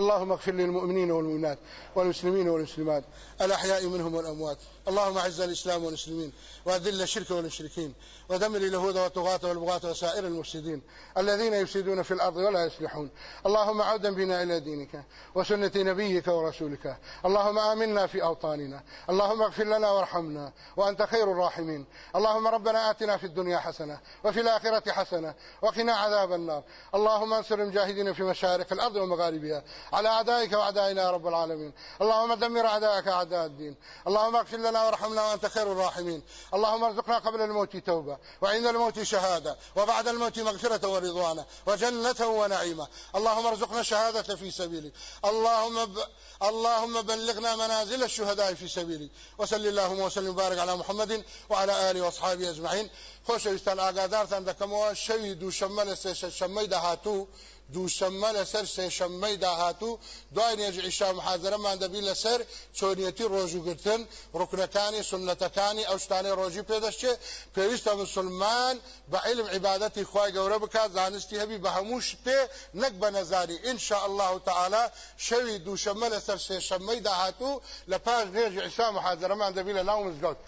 اللهم اغفر للمؤمنين والمؤمنات والمسلمين والمسلمات الأحياء منهم والأموات. اللهم اعز الإسلام والمسلمين وأذل الشرك والمشركين ودمر اليهود والطغاة والبغاة وسائر المفسدين الذين يفسدون في الأرض ولا يصلحون. اللهم عودا بنا إلى دينك وسنة نبيك ورسولك. اللهم آمنا في أوطاننا. اللهم اغفر لنا وارحمنا وأنت خير الراحمين. اللهم ربنا آتنا في الدنيا حسنة وفي الآخرة حسنة وقنا عذاب النار. اللهم انصر المجاهدين في مشارق الأرض ومغاربها. على أعدائك وأعدائنا يا رب العالمين. اللهم دمر أعدائك أعداء الدين. اللهم اغفر لنا وارحمنا وأنت خير الراحمين. اللهم ارزقنا قبل الموت توبة وعند الموت شهادة وبعد الموت مغفرة ورضوانا وجنة ونعيمة. اللهم ارزقنا شهادة في سبيلك. اللهم ب... اللهم بلغنا منازل الشهداء في سبيلك. وصل اللهم وسلم وبارك على محمد وعلى آله وأصحابه أجمعين. خوش ويستان آقادارتان دكموا شوي دو شمال شمي دهاتو دووشەممە لەسەر سێشەممەی داهاتوو دوای نێژ ئیشا محازرەمان دەبی لەسەر چۆنیەتی ڕۆژوگرتن ڕکنەکانی سنەتەکانی ئەو شتانی ڕۆژی پێدەشتێ پێویستە مسلمان بە علم عیبادەتی خی گەورە بکات زانستی هەبی بە هەموو شتێ نەک بە نەزاری ئینشاء الله تعالی شەوی دووشەممە لەسەر سێشەممەی داهاتوو لە پاش نێژ ئیشا محازرەمان دەبی لە ناو مزگەوت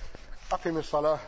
أقم الصلاة.